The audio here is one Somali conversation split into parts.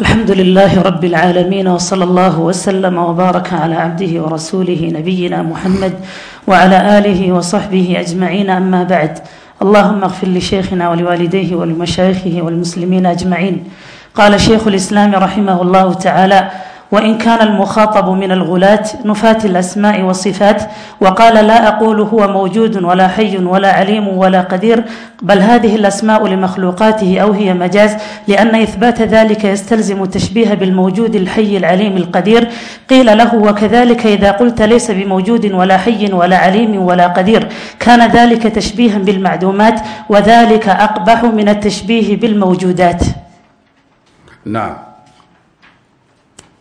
الحمد لله رب العالمين وصلى الله وسلم وبارك على عبده ورسوله نبينا محمد وعلى آله وصحبه أجمعين أما بعد اللهم اغفر لشيخنا ولوالديه ولمشايخه والمسلمين أجمعين قال شيخ الإسلام رحمه الله تعالى وإن كان المخاطب من الغلاة نفاة الأسماء والصفات وقال لا أقول هو موجود ولا حي ولا عليم ولا قدير بل هذه الأسماء لمخلوقاته أو هي مجاز لأن إثبات ذلك يستلزم التشبيه بالموجود الحي العليم القدير قيل له وكذلك إذا قلت ليس بموجود ولا حي ولا عليم ولا قدير كان ذلك تشبيها بالمعدومات وذلك أقبح من التشبيه بالموجودات nacam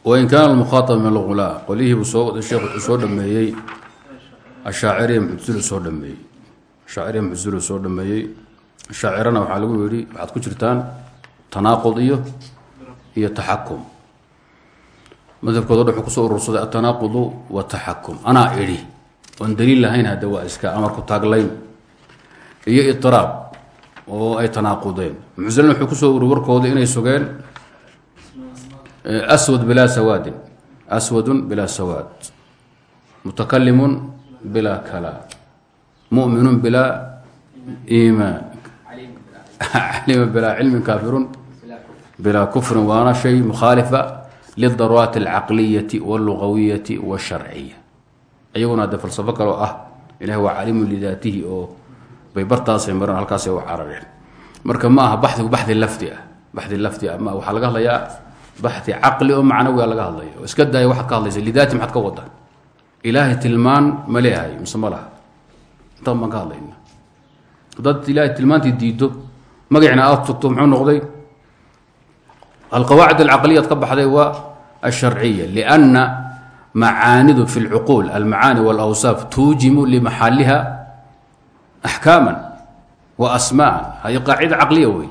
wain kaana almukhaaطab min alghulaa qolihii buu soo dhameeyey ashaaciriya muctasilu soo dhameeyey ashaaciriya muctasilu soo dhameeyey ashaacirana waxaa lagu yidhi waxaad ku jirtaan tanaaqud iyo iyo taxakum madhabkooda wuxuu ku soo urursaday atanaaqudu wataxakum anaa idhi oon daliil lahayn hadda waa iska amarku taaglayn iyo itiraab oo ay tanaaqudeen muctasilana wuxuu ku soo ururi warkooda inay sugeen aswad bilaa sawaadin aswadun bilaa sawaad mutakalimun bilaa kalaam muminun bilaa iimaan calima bilaa cilmin kaafirun bilaa kufrin waana shay mukhaalifa lidaruuraati alcaqliyati wاllugawiyati wاsharciya iyaguna de falsafo kaloo ah ilahi waa calimun lidaatihi oo bay bartaasay mareen halkaasay u carareen marka ma aha baxdigu baxdi lafdi ah baxdi ma waxaa laga hadlayaa baxi caqli oo macnawiga laga hadlaya oo iska daaya waxaad ka hadlaysa lidaati maxaad ka wada ilaahay tilmaan ma leehay mise ma laha? Intaan baan ka hadlayna haddaad ilaahay tilmaantii diiddo magacina aad sugto muxuu noqday? Alqawaacid alcaqliyaad ka baxday waa alsharciya lianna macaanidu fi lcuquul almacaani walawsaaf tuujimu limaxaaliha axkaama wa asmaan. Hadi qaacida caqliya wey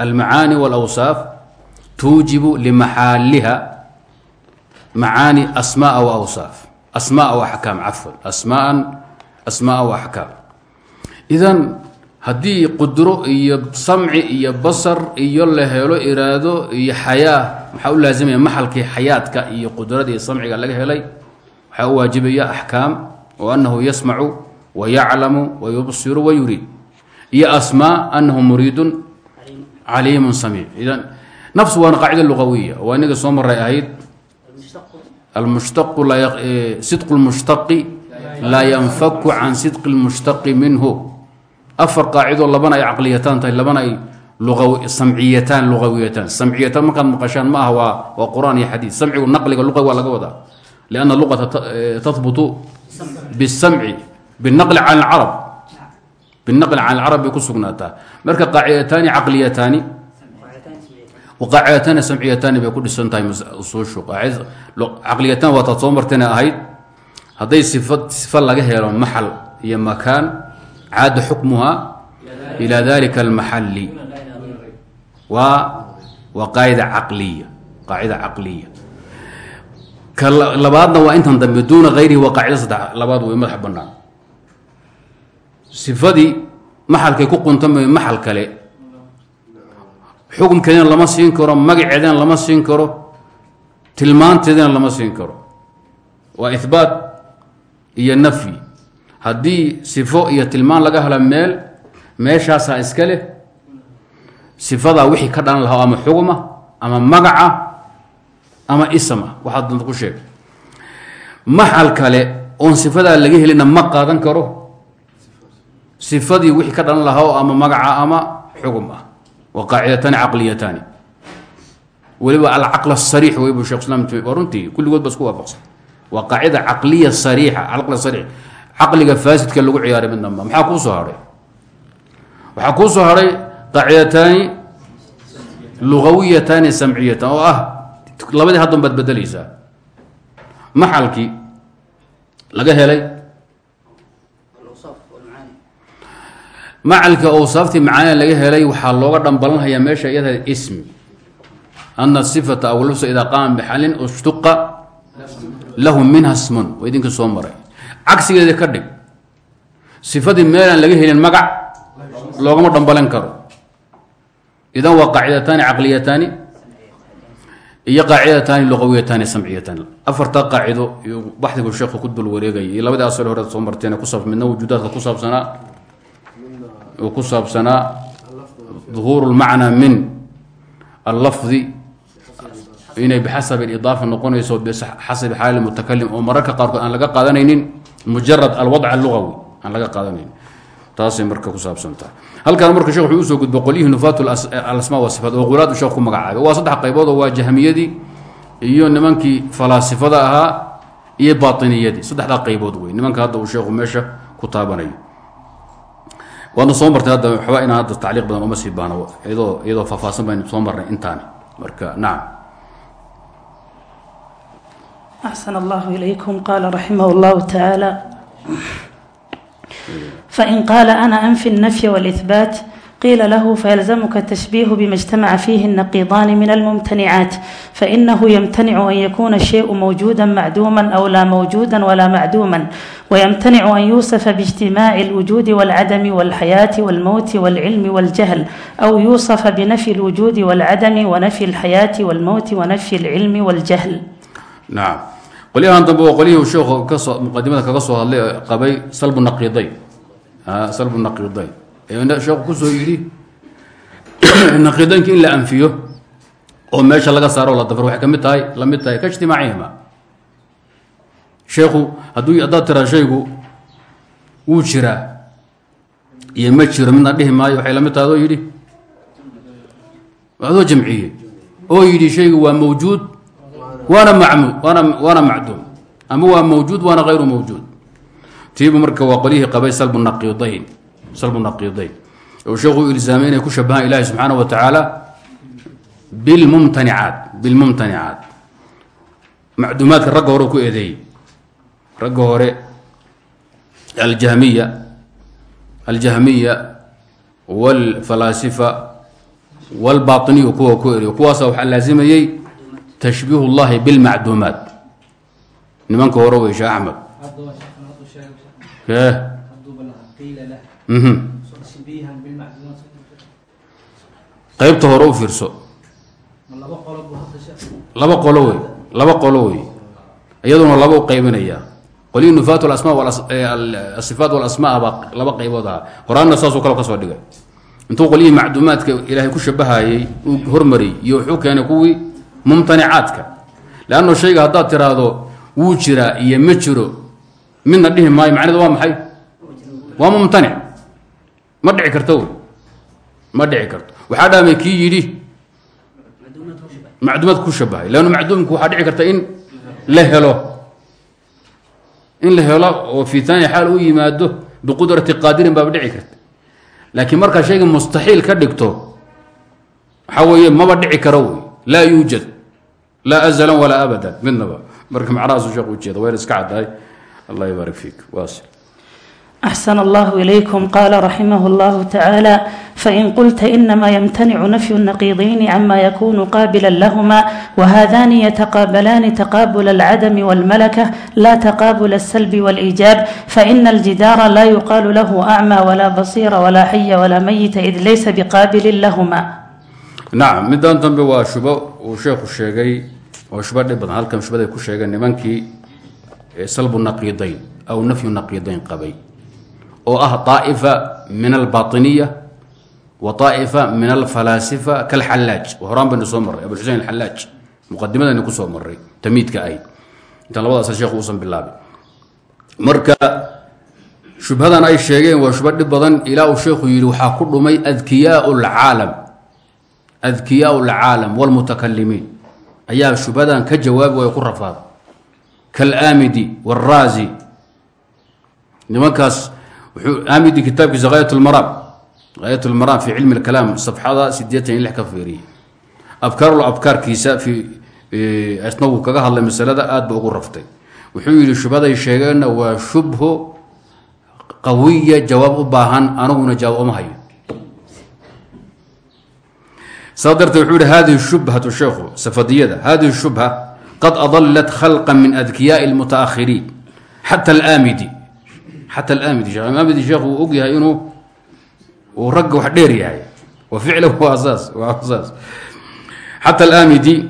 almacaani walawsaaf tuujibu limaxaaliha macaani asmaa wa awsaaf. Asmaa wa axkaam cafwan. Asmaan asmaa wa axkaam. Idan haddii qudro iyo samci iyo basar iyo la helo iraado iyo xayaa maxaa u laasimaya maxalkii xayaadka iyo qudrada iyo samciga laga helay? Waxaa u waajibaya axkaam oo anahu yasmacu wa yaclamu wa yubsiru wa yuriid iyo asmaa anahu muriidun caliimun samiic. Idan nafsu waana qaacida lugawiya waa inaga soo maray ahayd. Sidqu lmushtaqi laa yanfaku can sidqi lmushtaqi minhu. Afar qaacidoo labana ay caqliyataan tahay labana ay samciyataan lugawiyataan samciyataan markaad maqashaan ma aha waa qur'aan iyo xadiid samcigu naqliga luqa waa laga wadaa. Lianna luqata tahbutu bisamci binaqli can alcarab. Binaqli can alcarab bay ku sugnaataa. Marka qaacidataani caqliyataani waqaacidataani samciyataani bay ku dhisan tahay usuushu caqliyataan waataad soo martayna ahayd hadday sifa sifa laga helo maxal iyo makaan caada xukmuha ilaa dalika almaxalli waa waa qaacida caqliya qaacida caqliya ka labaadna waa intan dambe duuna hayrihi waa qaacida saddex labaad way madax bannaan sifadii maxalkay ku quntamay maxal kale xukumkeedina lama siin karo magaceedina lama siin karo tilmaanteedina lama siin karo. Waa ihbaat iyo nafyi. Haddii sifo iyo tilmaan laga helo meel meeshaasaa iska leh sifadaa wixii ka dhalan lahaa ama xugma ama magaca ama isma. Waxaad danta ku sheeg. Maxal kale oon sifadaa laga helina ma qaadan karo sifadii wixii ka dhalan lahaa ama magaca ama xugum waa qaacidataani caqliyataani weliba alcaql asariix wey bu shekh islam waa runtii kulligood ba isku waafaqsan waa qaacida caqliya sariixa caqli sariix caqliga faasidka lagu ciyaaray mid damba maxaa kuu soo hadhay waxaa kuu soo hadhay qaacidataani lugawiyataani samciyatan oo ah labadii haddon baad bedelaysaa maxalkii laga helay macalka awsaaftii macaanida laga helay waxaa looga dhambalanhayaa meesha iyada ismi. Ana sifata aw lubsa idaa qaama bixalin ushtuqa lahu minha smun waa idinka soo maray. Cagsigeeda ka dhig. Sifadii meelaan laga helin magac loogama dhambalan karo. Idan waa qaacidataani caqliyataani iyo qaacidataani luqawiyataani samciyataani. Afartaa qaacido iyo baxdigu sheekhu ku dul wareegaya iyo labadii asal hore soo marteen kusaab midna wujuudaadka ku saabsanaa oo ku saabsanaa duhuuru lmacnaa min allafdi inay bixasabi idaafa noqonayso bixasabi xaali mutakalim oo mararka qaarkood aan laga qaadanaynin mujarad alwadc alugawi aan laga qaadanaynin. Taasay marka ku saabsantaha halkan marka shek wuxuu u soo gudba qolyihii nufaat alasma wasifaat oo qulaadu sheekh ku magacaabay. Waa saddex qaybood oo waa jahmiyadii iyo nimankii falaasifada ahaa iyo baatiniyadii saddexdaa qaybood wey nimanka hadda uu sheekhu meesha ku taabanayo waadna soo martay hadda waxba inaan hadda tacliiq badan uma sii baano. Iyadoo iyadoo faahfaahsan baynu soo marnay intaani marka nacam أحسن الله إليكم قال raximah الله تعالى فإن قال أنا أنفي النفي والإثبات qiila lahu fayalzamuka tashbiihu bima jtamaca fiihi naqiidaani min almumtanicaat fainahu yamtanicu an yakuuna shayu mawjuuda macduuman aw laa mawjuuda walaa macduuman wayamtanicu an yuusafa biijtimaaci alwujuudi walcadami walxayaati walmowti walcilmi waljahl aw yuusafa binafyi alwujuudi walcadami wanafyi alxayaati walmowti wanafyi alcilmi waljahl nacam qolyahan dambe oo qolyihii sheekhu ka soo muqadimada kaga soo hadlay qabay salbu naqiiday salbu naqiiday sheekhu ku soo yidhi naqiidaynka in la anfiyo oo meesha laga saaro la dafar waxay ka mid tahay la mid tahay ka ijtimaacihima. Sheekhu hadduu haddaad tiraa shaygu wuu jiraa iyo ma jiro midna dhihi tahay adoo yidhi adoo jamciyey oo yidhi shaygu waa mawjuud waana mamud waana waana macduum ama waa mawjuud waana hayru mawjuud. Tiibu marka waa qolyihii qabay salbu naqiidayn oo sheekhu ilzaamay inay ku shabahaan ilaahi subxaana wa tacaala bilmumtanicaat bilmumtanicaat macduumaadka ragga hore ku eedeeyey ragga hore aljahmiya aljahmiya wاlfalaasifa wاlbaطiniyu kuwa ku eedeey kuwaasa waxaa laazimayey tashbiih اllahi bilmacduumaat nimanka hore wey sheekh axmed qaybta hore u fiirso. Laba qolo wey laba qolo wey. Iyaduna laba u qaybinaya. Qolihii nufaat asma asifaat walasmaa baa laba qaybood ahaa. Horaanna saasoo kale ka soo dhigay. Intuu qolyihii macduumaadka ilaahay ku shabahayey uu hormariyey iyo wuxuu keenay kuwii mumtanicaadka. Leanno shayga haddaad tiraahdo wuu jiraa iyo ma jiro. Midna dhihi maayo macnedu waa maxay? Waa mumtanic ma dhici karto? Ma dhici karto. Waxaa dhaamay kii yidhi macduumaad ku shabahay leannu macduumku waxaa dhici karta in la helo. In la helo oo fi taani xaal u yimaado biqudrati qaadirin baaba dhici karta. Laakiin markaa shayga mustaxiil ka dhigto waxaa weeye maba dhici karo wey. Laa yuujad azalan walaa abadan. Midnaba. Marka macnahaasu sheekh ujeeda wayna iska caddahay. Allah ybaarik fiik. Waas أxsن اllه إليكم. qاla رaximh اllه تaعالى fain qulta inma ymتنc نfy النqيضين عma ykun qاbla لhma وhذan yتqاblaani تqاbl الcdم والmlkة la تqاbl السلب والإيجاb faإn الجidاra la yuqal lah أعmى وla bصيra وla xya وla myta إd laysa bqاbili lahma nacam midaan dambe waa shubo uu sheekhu sheegay oo shubo dhib badan halkan shubaday ku sheegeen nimankii salbu naqiidayn aw nafyu naqiidayn qabay oo ah طaaئifa min albaطiniya wa طaaئifa min alfalaasifa kalxallaaj horaan baynu soo marray abuxusein alxallaaj muqadimadaynu ku soo maray tamiidka ahayd intaan labadaas sheekhu uusan bilaabin marka shubhadan ay sheegeen waa shubho dhib badan ilaa uu sheekhu yidhi waxaa ku dhumay adkiyaa اlcaalam adkiyaa اlcaalam wاlmutakalimiin ayaa shubhadan ka jawaabi way ku rafaada kalaamidi wاraazi nimankaas aamidi kitaabkiisa hayat lmaraam hayat lmaraam fi cilmi اlkalaam safxada sideetan iyo lix ka fiiriyay afkaarul afkaarkiisa fi isna wuu kaga hadlay masalada aad ba ugu raftay. Wuxuu yidhi shubhaday sheegeenna waa shubho qawiya jawaab u baahan aniguna jawaab uma hayo. Saa darteed wuxuu yihi hadihi shubhatu sheekhu safadiyada hadihi shubha qad adalat khalqa min adkiyaai اlmutaahiriin xata alamidi xata amidi sheekh uu og yahay inuu uu ragga wax dheer yahay wa ficlahu waa saas waa saas xata alamidi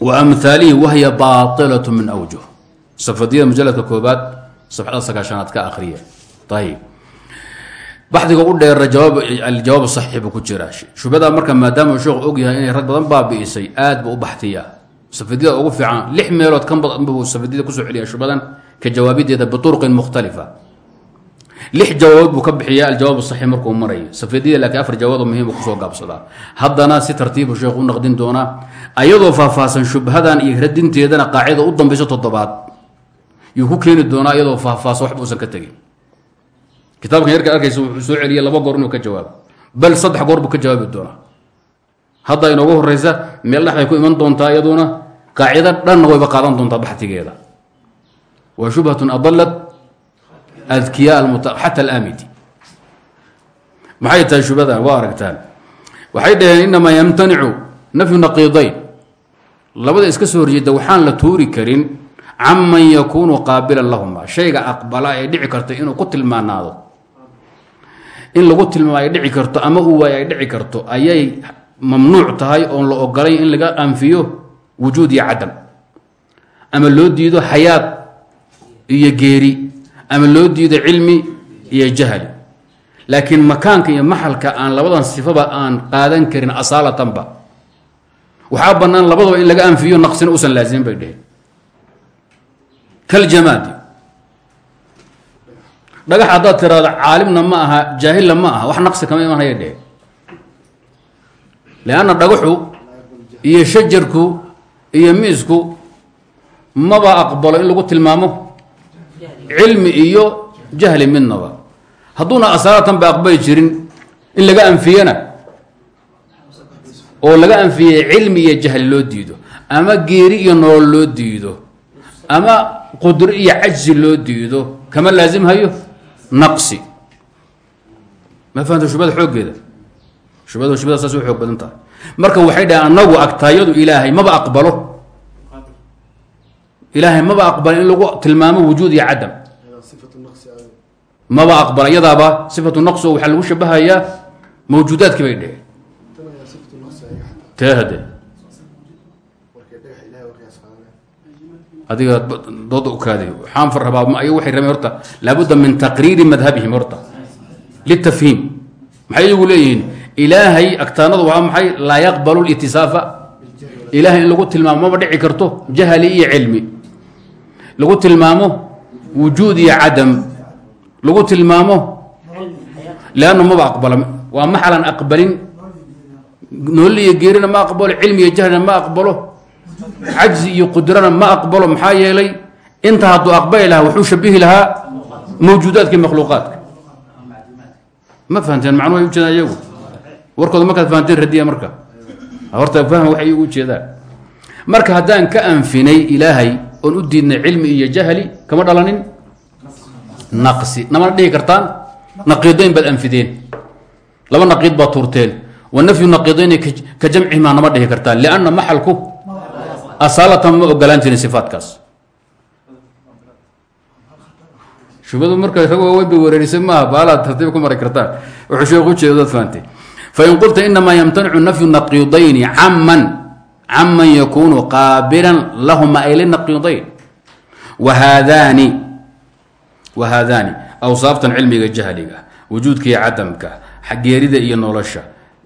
wa amhaalihi wahya baailaة min awjuh safadiyada mujaladka koobaad safxada sagaashanaad ka akriya ayib baxdiga u dheera aljawaab saxiix buu ku jiraa shubada marka maadaama sheekhu og yahay inay rag badan baabi'isay aad buu u baxtiyaa safadiyada ugu fiican lix meelood kan badan buu safadiyada ku soo celiya shubadan ka jawaabideeda biturqin mukhtalifa lix jawaabood buu ka bixiya aljawaab saxiix markuu marayo. Safadiyada laakiin afar jawaab oo muhiim ku soo gaabsadaa. Haddana si tartiibu sheekhu u naqdin doonaa ayadoo faahfaahsan shubhadan iyo radinteedana qaacida u dambayso toddobaad. Yuu ku keeni doonaa iyadoo faahfaahsan waxba uusan ka tegin. Kitaabkan yarka arkaysa wuxuu soo celiyay laba goor inuu ka jawaabo. Bal saddex goor buu ka jawaabi doonaa. Hadda inoogu horeysa meel dhexday ku iman doontaa iyaduna qaacido dhanna wayba qaadan doontaa baxtigeeda. Wa shubhatun adalat adkiya xata alamidi maxay tahay shubhadan waa aragtaan waxay dhaheen inamaa yamtanicu nafyu naqiidayn labada iska soo horjeeda waxaan la tuuri karin canman yakuunu qaabilan lahuma shayga aqbala ay dhici karto inuu ku tilmaanaado in lagu tilmaamo ay dhici karto ama uu waay ay dhici karto ayay mamnuuc tahay oon la ogolayn in laga anfiyo wujuud iyo cadam ama loo diido xayaad iyo geeri ama loo diido cilmi iyo jahli laakiin makaanka iyo maxalka aan labadan sifaba aan qaadan karin asaalatanba waxaa bannaan labadaba in laga anfiyo naqsina usan laasimin bay dheheen kaljamaadi dhagax haddaad tiraado caalimna ma aha jaahilna ma aha wax naqsi kama iman haya dheh leanna dhagaxu iyo shajarku iyo miisku maba aqbalo in lagu tilmaamo cilmi iyo jahli midnaba. Hadduuna asaaratan ba aqbali jirin in laga anfiyana oo laga anfiyey cilmi iyo jahli loo diido ama geeri iyo nolol loo diido ama qudro iyo cajzi loo diido kama laasimhayo naqsi. Ma fahamta shubada xooggeeda? Shubada shubada saas u xoog badan tahay. Marka waxay dhahen anagu agtaayadu ilaahay maba aqbalo ilaahay maba aqbalo in lagu tilmaamo wujuud iyo cadam. Maba aqbala iyadaaba sifatu naqso waxaa lagu shabahayaa mawjuudaadkii bay dheheen tee adiga dooda ukaaday waxaan far rabaa ay waxay rabeen horta laabudda min taqriiri madhabihim horta. Litafhiim. Maxay iyagu leeyihiin? Ilaahay agtaanadu waa maxay? Laa yaqbalu litisaafa ilaahay lagu tilmaamo maba dhici karto jahli iyo cilmi lagu tilmaamo wujuud iyo cadam. Lagu tilmaamo. Leanna maba aqbala waa maxalan aqbalin. Noolli iyo geerina ma aqbalo cilmi iyo jahlina ma aqbalo cajzi iyo qudrana ma aqbalo maxaa yeelay inta hadduu aqbali wuxuu shabihi lahaa mawjuudaadka makhluuqaadka. Ma fahanteen macnuhu ay ujeedaan iyagu? Warkooda markaad fahanteen radiya marka? Horta fahma waxay igu ujeedaan marka haddaan ka anfinay ilaahay oon u diidnay cilmi iyo jahli kama dhalanin? Naqsi. Namana dhihi kartaan naqiidayn baad anfideen. Laba naqiid baad tuurteen. Wa nafyu naqiidayni ka jamcihimaa nama dhihi kartaan. Lianna maxalku asaalatan ma ogolaan jirin sifaatkaas shubadu marka rag waaweyn bay wareerisay maaha baalaad ku mari kartaan wuxuu sheekhu ujeeda dad fahamtay fain qulta inamaa yamtanicu nafyu naqiidayni caman caman yakunu qaabilan lahuma ay linaqiidayn wahaadaani wahaadaani awsaaftan cilmiga jahliga wujuudka iyo cadamka geerida iyo nolosha.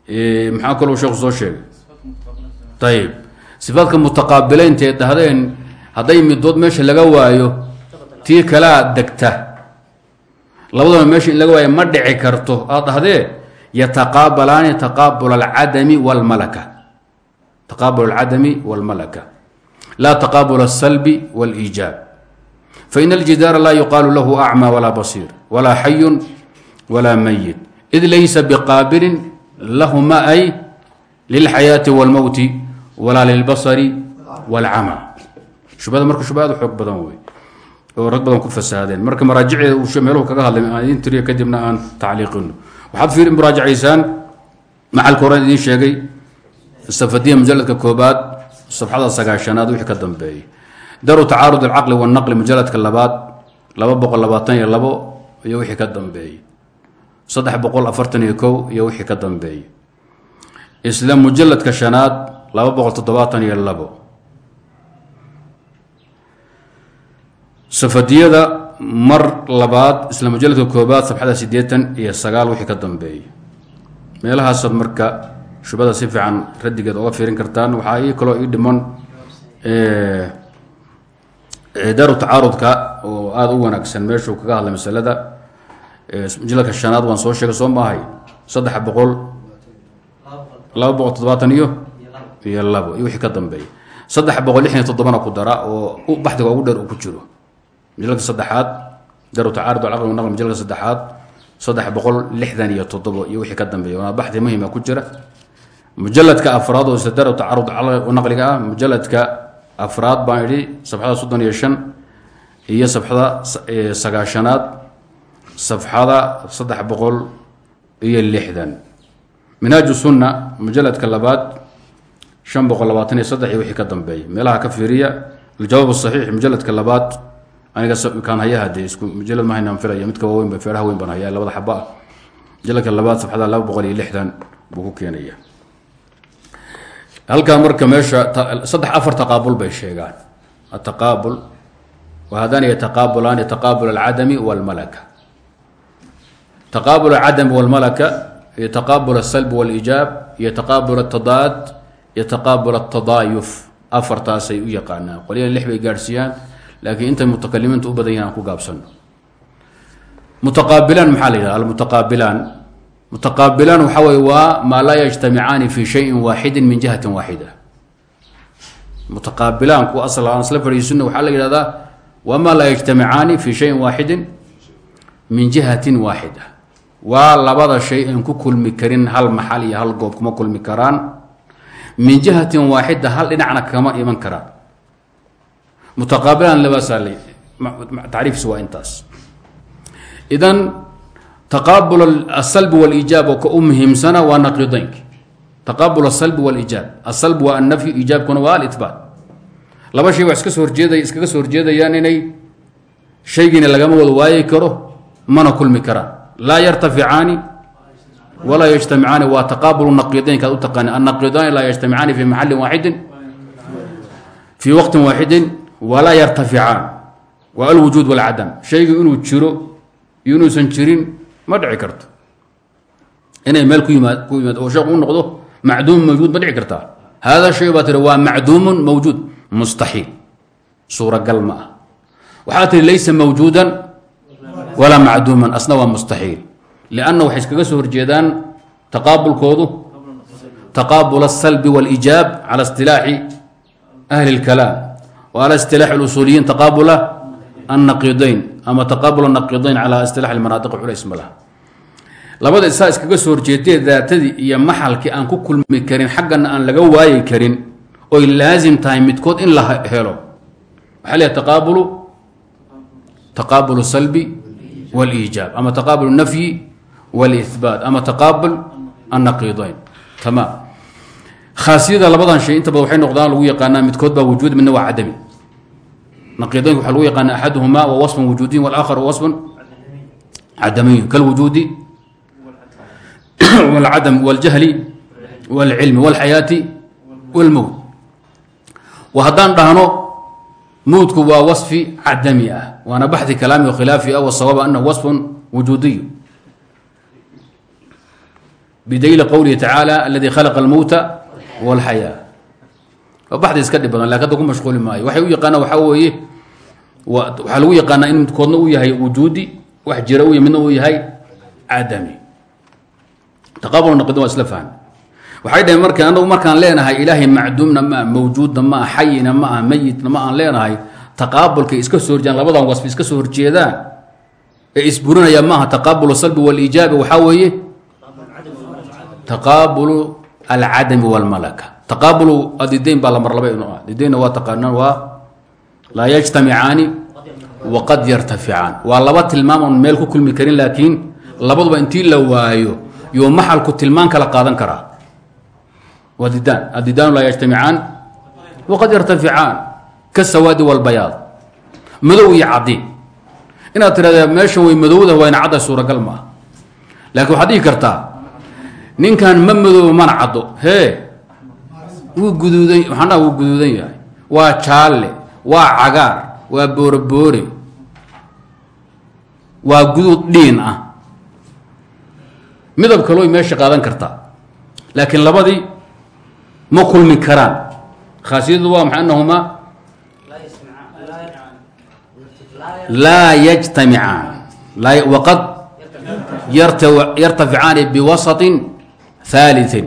Maxaa kaloo sheekhu soo sheegay? Ayib sifaadka mutaqaabilaynta ee dhahdeen hadday midood meesha laga waayo tii kalaa degta. Labadaba meesha in laga waayo ma dhici karto. Aad dhahdee yataqaabalaani taqaabul alcadami walmalaka taqaabul alcadami walmalaka laa taqaabul asalbi waliijaab fain aljidaara laa yuqaalu lahu acmaa walaa basiir walaa xayun walaa mayit id laysa biqaabilin lahuma ay lilxayaati walmowti walaa lilbasari walcama shubada marka shubaad xoog badan wey oo rag badan ku fasaadeen. Marka maraajiceeda uu meeluhu kaga hadlay aan idin tiriyo kadibna aan tacliiqino waxaad fiiri muraajacaysaan maxalka horan idiin sheegay safadiya mujaladka koobaad safxada sagaashanaad wixii ka dambeeyay. Daru tacaarud alcaqli wanaqli mujaladka labaad laba boqol labaatan iyo labo iyo wixii ka dambeeyey saddex boqol afartan iyo kow iyo wixii ka dambeeyey isla mujaladka shanaad laba boqol toddobaatan iyo labo. Safadiyada mar labaad isla mujaladka koobaad sabxada sideetan iyo sagaal wixii ka dambeeyey meelahaasaad marka shubada si fiican radigeed oga fiirin kartaan. Waxaa ii kaloo ii dhiman daaru tacaarudka oo aada u wanaagsan. Meeshuu kaga hadlay masalada mujaladka shanaad waan soo sheegay soo maahay. Saddex boqol laba iyo iyo labo iyo wixii ka dambeeya saddex ku dara oo baxdiga ugu dheer ku jiro. Mujaladka saddexaad daru tacaarud alcaql wanaql mujaladka saddexaad saddex boqol lixdan iyo wixii ka dambeeya waa baxdi muhima ku jira mujaladka afraad oo isla daru tacaarud naqliga ah mujaladka afraad baan idhi safxada soddon iyo shan iyo safxada sagaashanaad safxada saddex boqol iyo lixdan. Minhaaju sunna mujaladka labaad shan boqol labaatan iyo saddex iyo wixii ka dambeeya meelaha ka fiiriya aljawaab saxiix mujaladka labaad aniga kaan hayaha dee isku mujalad mahaynaan filaya midka waaweyn ba feeraha weyn baan hayaa labada xaba. Ah mujaladka labaad safxada laba boqol iyo lixdan buu ku keenaya halkaa marka meesha saddex afar taqaabul bay sheegaan. Ataqaabul wahadani yataqaabulaan yataqaabul alcadami walmalaka. Taqaabul alcadami walmalaka iyo taqaabul asalb walijaab iyo taqaabul atadaad iyo taqaabul atadaayuf afartaasay u yaqaanaan. Qolyahan lix bay gaadhsiiyaan laakiin intay mutakalimiintu u badan ku gaabsano mutaqaabilaan maxaa la yidhaha mutaqaabilaan waxaa weye waa maa laa yajtamicaani fi shayin waaxidin min jihatin waaxida mutaqaabilaanku asal aan isla fadhiisino waxaa la yidhahdaa waa maa laa yajtamicaani fi shayin waaxidin min jihatin waaxida waa labada shay ku kulmi karin hal maxal iyo hal goob kuma kulmi karaan min jihatin waaxida hal dhinacna kama iman karaan mutaqaabilaan labaasaa tacriifkiisa waa intaas idan taqaabul asalbi waliijaab oo ka u muhiimsana waa naqidaynki taqaabul asalbi waliijaab asalb waa annafyu iijaabkuna waa alitbaat. Laba shay waa iska soo horjeeday iskaga soo horjeedayaan inay shaygiina lagama wada waayi karo mana kulmi karaan laa yartaficaani walaa yajtamicaani. Waa taqaabulu naqidaynka ad u taqaani annaqidaani laa yajtamicaani fi maxalin waaxidin fii waqtin waaxidin walaa yartaficaan waa alwujuud walcadam. Shaygu inuu jiro iyo inuusan jirin ma dhici karto. Inay meel ku yimaad oo sheekh u noqdo macduum mawjuud ma dhici kartaa hada shay baa tiri waa macduumun mawjuud. Mustaxiil. Suuragal ma ah waxaa tiri laysa mawjuudan walaa macduuman. Asna waa mustaxiil. Lianna waxay iskaga soo horjeedaan taqaabulkoodu taqaabul asalbi waliijaab cala istilaaxi ahli اlkalaam wa ala istilaaxi اlusuuliyiin taqaabula annaqidayn ama taqaabul naqidayn calaa istilax manaadiq culays ma laha labada isaa iskaga soo horjeedee daatadii iyo maxalkii aan ku kulmi karin xaggana aan laga waayi karin oy laasim tahay midkood in la helo. Waxaa leeyahay taqaabulu? Taqaabul salbi wاliijaab ama taqaabul nafyi wاlihbaat ama taqaabul annaqidayn. Tamaam khaasiyada labadan shay inta badan waxay noqdaan lagu yaqaanaa midkood baa wujuud midna waa cadami naqidaynka waxa lagu yaqaana axaduhuma wa waصfun wujuudiyin wاlآkhar waصfun cadamiyin kalwujuudi wاlcadam wاljahli wاlcilmi wاlxayaati wاlmowt wa haddaan dhahno mowtku waa waصfi cadami ah waana baxdi kalaami o khilaafi ah wasawaab anahu waصfun wujuudiy bidaliili qowlihi tacaalى aladi khalaqa اlmowta wاlxayaa waa baxdi iska dhib badan lakin hadda ku mashquuli maayo waxay u yaqaanaan waxaa weeye waxaa lagu yaqaanaa in midkoodna uu yahay wujuudi wax jira u midna uu yahay cadami taqaabul naqidin waa waxay dhaheen marka anagu markaan leenahay ilaahay macduumna ma ah mawjuudna ma ah xayina ma ah ma aan leenahay taqaabulkay iska soo horjeedaan labadan wasfi iska soo horjeedaan ee isburinaya maaha taqaabul salbi wاliijaabi waxaa weeye? Taqaabulu alcadami wاlmalaka taqaabulu adidayn baa la mar laba inu ah didaynna waa taqaanaan waa laa yajtamicaani waqad yartaficaan waa laba tilmaam oon meel ku kulmi karin laakiin labaduba intii la waayo yo maxalku tilmaan kala qaadan karaa. Waa didaan adidaanu laa yajtamicaan waqad yartaficaan kasawaadi walbayaad madow iyo cadiin inaad tirahda meeshan way madowda wayna cadda suuragal maaha laakiin waxaad dhihi kartaa ninkan ma madoobo mana caddo. Hee wuu guduudan waa cagaar waa booreboore waa guduud dhiin ah. Midab kalooy meesha qaadan kartaa laakiin labadii ma kulmi karaan. Khaasiyadu waa maxay annahumaa? Laa yajtamicaan waqad yartaficaani biwasaطin haaliثin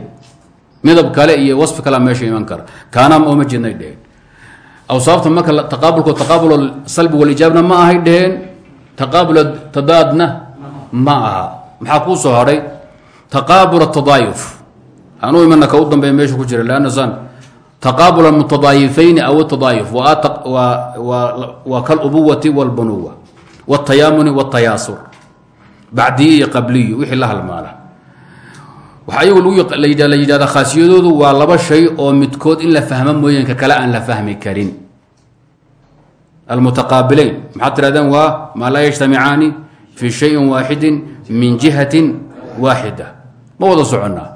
midab kale iyo wasfi kalea meesha iman kara. Kaana ooma jeednay dheheen awsaafta marka taqaabulko taqaabul salbi walijaabna ma ahay dheheen taqaabul tadaadna ma aha maxaa kuu soo hadhay taqaabul tadaayuf anuu imana ka u dambeeya meesha ku jira lanna san taqaabul mutadaayifayni aw tadaayuf waa kalubuwati wاlbunuwa wاtayaamuni wاtayaasur bacdiyi iyo qabliyi wixii la halmaala waxaa ayagu la yidhahdaa khaasiyadoodu waa laba shay oo midkood in la fahmo mooyeen ka kale aan la fahmi karin. Almutaqaabilayn maxaad tirahdeen waa maa laa yajtamicaani fi shayin waaxidin min jihatin waaxida ma wada soconnaa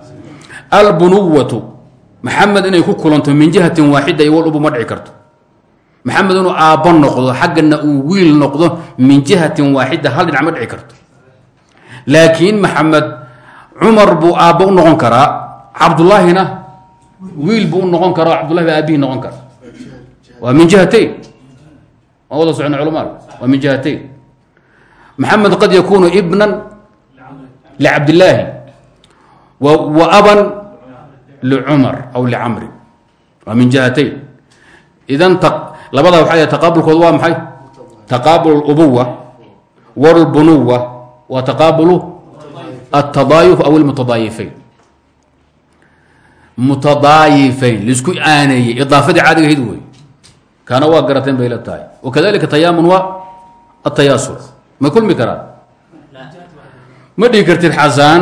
albunuwatu maxamed inay ku kulanto min jihatin waaxida iyo walubu ma dhici karto. Maxamed inuu aabbo noqdo xaggana uu wiil noqdo min jihatin waaxida hal dhinac ma dhici karto. Laakiin maxamed cumar buu aabbo u noqon karaa cabdullaahina wiil buu u noqon kara cabdullahi baa aabbihi noqon kara waa min jihatayn ma wada socno culamaal waa min jihatayn maxamed qad yakunu ibnan licabdillaahi wa aban licumar aw licamri waa min jihatayn idan labada waxaa taqaabulkooda waa maxay? Taqaabul اlubuwa wاlbunuwa wa taqaabulu التضاayف aw الmتضاayiفayn mتضاayiفayn lisku aaneeyey iضaafadii caadigahayd wey kaana waa garateen bay la tahay وkadalika تayaamun waa التayaasur ma kulmi karaan ma dhigi kartid xasaan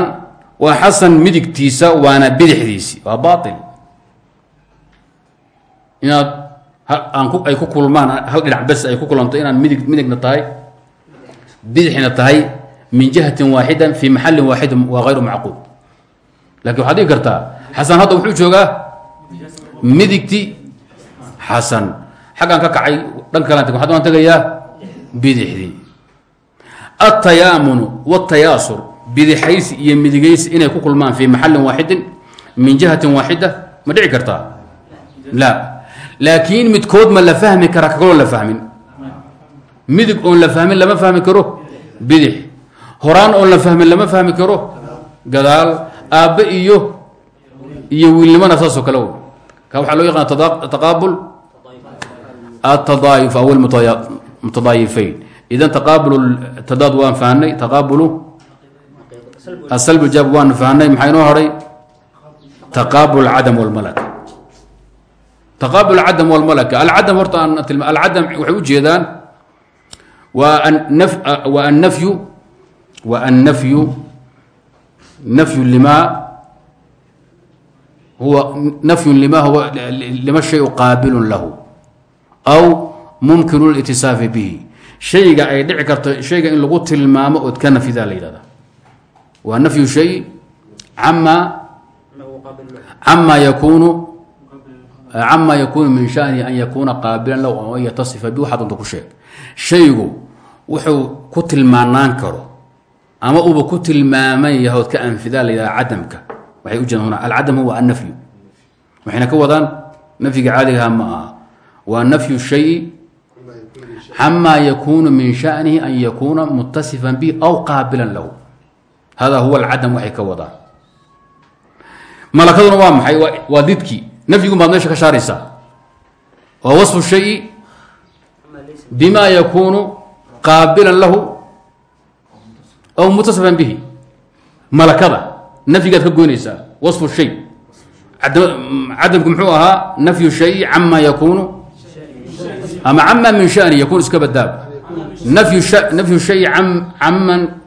waa xasan midigtiisa waana bidixdiisi waa baطil inaad ay ku kulmaan hal dhinac bes ay ku kulanto inaad midig midigna tahay bidixna tahay min jihatin waaxida fi maxalin waaxidin waa hayru macquul. Lakin waxaad dhigi kartaa xasan hadda wuxuu joogaa midigti xasan xaggaan ka kacay dhanka kalan waxad waan tegayaa bidixdii. Altayaamunu wاtayaasur bidixaysi iyo midigaysi inay ku kulmaan fi maxalin waaxidin min jihatin waaxida ma dhici kartaa? La. Laakiin midkood ma la fahmi karaa la fahmin. Midig oon la fahmin lama fahmi karo bidix horaan oon la fahmin lama fahmi karo. Gadaal aabbe iyo iyo wiilnimana saasoo kale wey. Ka waxaa loo yaqaana taqaabul? Atadaayuf aw mutadaayifayn. Idan taqaabul tadaad waan fahnay taqaabulu? Asalb jaab waan fahnay maxaa inoo hadhay taqaabul cadam walmalaka taqaabul cadam walmalaka alcadam horta aan alcadam waxay ujeedaan waa an waa annafyu wa annafyu nafyu lima huwa nafyu lima huwa lima shayu qaabilun lahu aw mumkinu litisaafi bihi. Shayga ay dhici karto shayga in lagu tilmaamo ood ka nafida la yidhahda. Waa nafyu shay ama ama yakunu cama yakunu min shani an yakuna qaabilan lahu an yatasifa bi waxaad unta ku sheeg. Shaygu wuxuu ku tilmaanaan karo ama uba ku tilmaaman yahay ood ka anfidaa la yidhaha cadamka. Waxay ujeedaan huna alcadam huwa annafyu. Waxayna ka wadaan nafyiga caadigaha ma aha. Waa nafyu shayi yakunu min shanihi an yakuna mutasifan bi aw qaabilan lahu. Hada huwa alcadam waxay ka wadaan. Malakaduna waa maxay? Waa didkii nafyigun baad meesha ka shaaraysaa wasfu shayi bima yakunu qaabilan lahu aw mutasifan bihi malakada nafyigaad ka goynaysaa wasfu shay cadamku muxuu ahaa nafyu shay cama yakunu ama cama min shani yakun iska badaab nafyu shay aman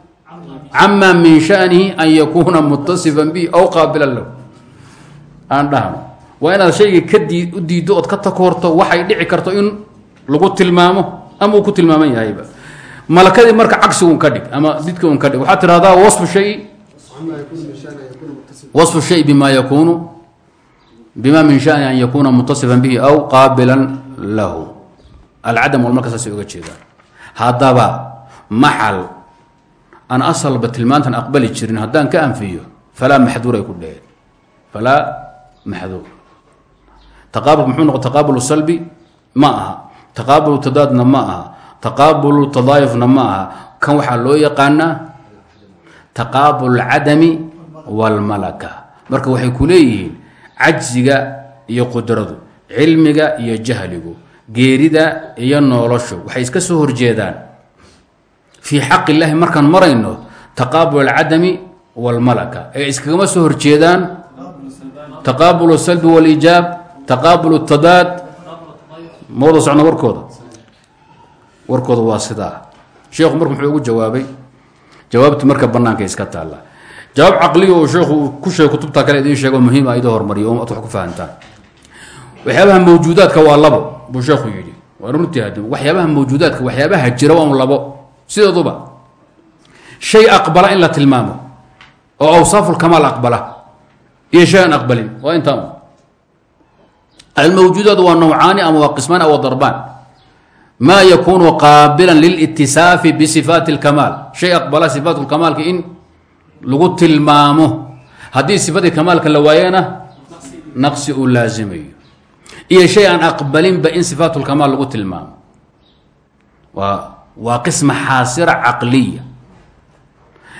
cama min shanihi an yakuna mutasifan bihi aw qaabilan lahu aan dhahno waa inaad shayga ka dii u diiddo ood ka takoorto waxay dhici karto in lagu tilmaamo ama ku tilmaaman yahayba malakadii marka cagsigun ka dhig ama didka un ka dhig. Waxaad tirahdaa wasfu shay wasfu shay bima yakunu bima min shani an yakuna mutasifan bihi aw qaabilan lahu. Alcadam wal marka saasay oga jeedaan haddaba maxal aan asalba tilmaantan aqbali jirin haddaan ka anfiyo falaa maxduur ay ku dheheen falaa maxduur. Taqaabul muxuu noqo taqaabulu salbi? Ma aha taqaabulu tadaayufna ma aha. Kan waxaa loo yaqaanaa taqaabul cadami walmalaka marka waxay ku leeyihiin cajsiga iyo qudradu cilmiga iyo jahligu geerida iyo noloshu. Waxay iska soo horjeedaan fii xaq illaahi markaan marayno taqaabul alcadami walmalaka ee iskagama soo horjeedaan taqaabul salbi waliijaab taqaabul tadaad. Ma wada socno warkooda warkooda waa sidaa sheekhu marka muxuu ugu jawaabay? Jawaabtu marka banaanka iska taalla. Jawaab caqliga oo sheekhu ku sheegay kutubta kale idiin sheego muhiima idoo hormariyo ad wax ku fahantaan. Waxyaabaha mawjuudaadka waa labo buu sheekhu yidhi. Waa runtii hadi waxyaabaha mawjuudaadka waxyaabaha jira waa un labo. Sideeduba shay aqbala in la tilmaamo oo awsaafulkamaal aqbala iyo shay aan aqbalin. Waa intaan almawjuudaat waa nawcaani ama waa qismaan aw darbaan ma yakunu qaabila lilitisaafi bisifaati اlkamaal shay aqbala sifaat kamaalka in lagu tilmaamo haddii sifadii kamaalka la waayana naqsi uu laazimayo iyo shay aan aqbalinba in sifaat lkamaal lagu tilmaamo waa waa qisma xaasira caqliya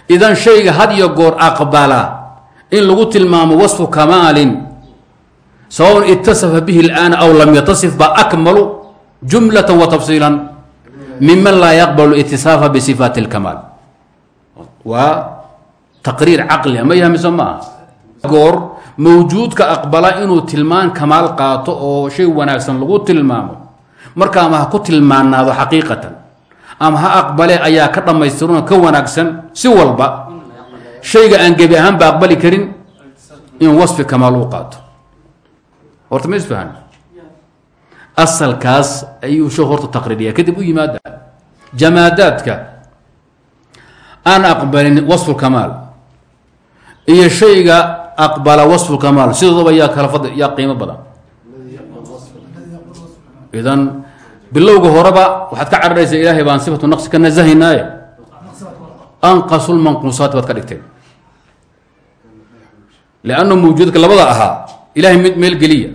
idan shayga had iyo goor aqbala in lagu tilmaamo wasfu kamaalin sawaun itasafa bihi اlآana aw lam yatasif ba akmalu jumlata wa tafsiila miman laa yaqbal itisaafa bisifaati اlkamaal waa taqriir caqlia ma yaha mise ma aha goor mawjuudka aqbala inuu tilmaan kamaal qaato oo shay wanaagsan lagu tilmaamo marka ama ha ku tilmaanaado xaqiiqatan ama ha aqbale ayaa ka dhammaystirano ka wanaagsan si walba shayga aan gebi ahaanba aqbali karin in wasfi kamaal uu qaato horta ma isfahan asalkaas ayuu sheekh horta taqriiriya kadib u yimaada jamaadaadka. Aan aqbalin wasfu kamaal. Iyo shayga aqbala wasfu kamaal. Sidooduba yaa kala fadl yaa qiimo badan. Idan bilowga horeba waxaad ka cararaysa ilaahay baan sifatu naqsi ka nasahaynaaye anqasulmanquusaati baad ka dhigteen. Lannu mawjuudka labada ahaa ilahay mid meel geliya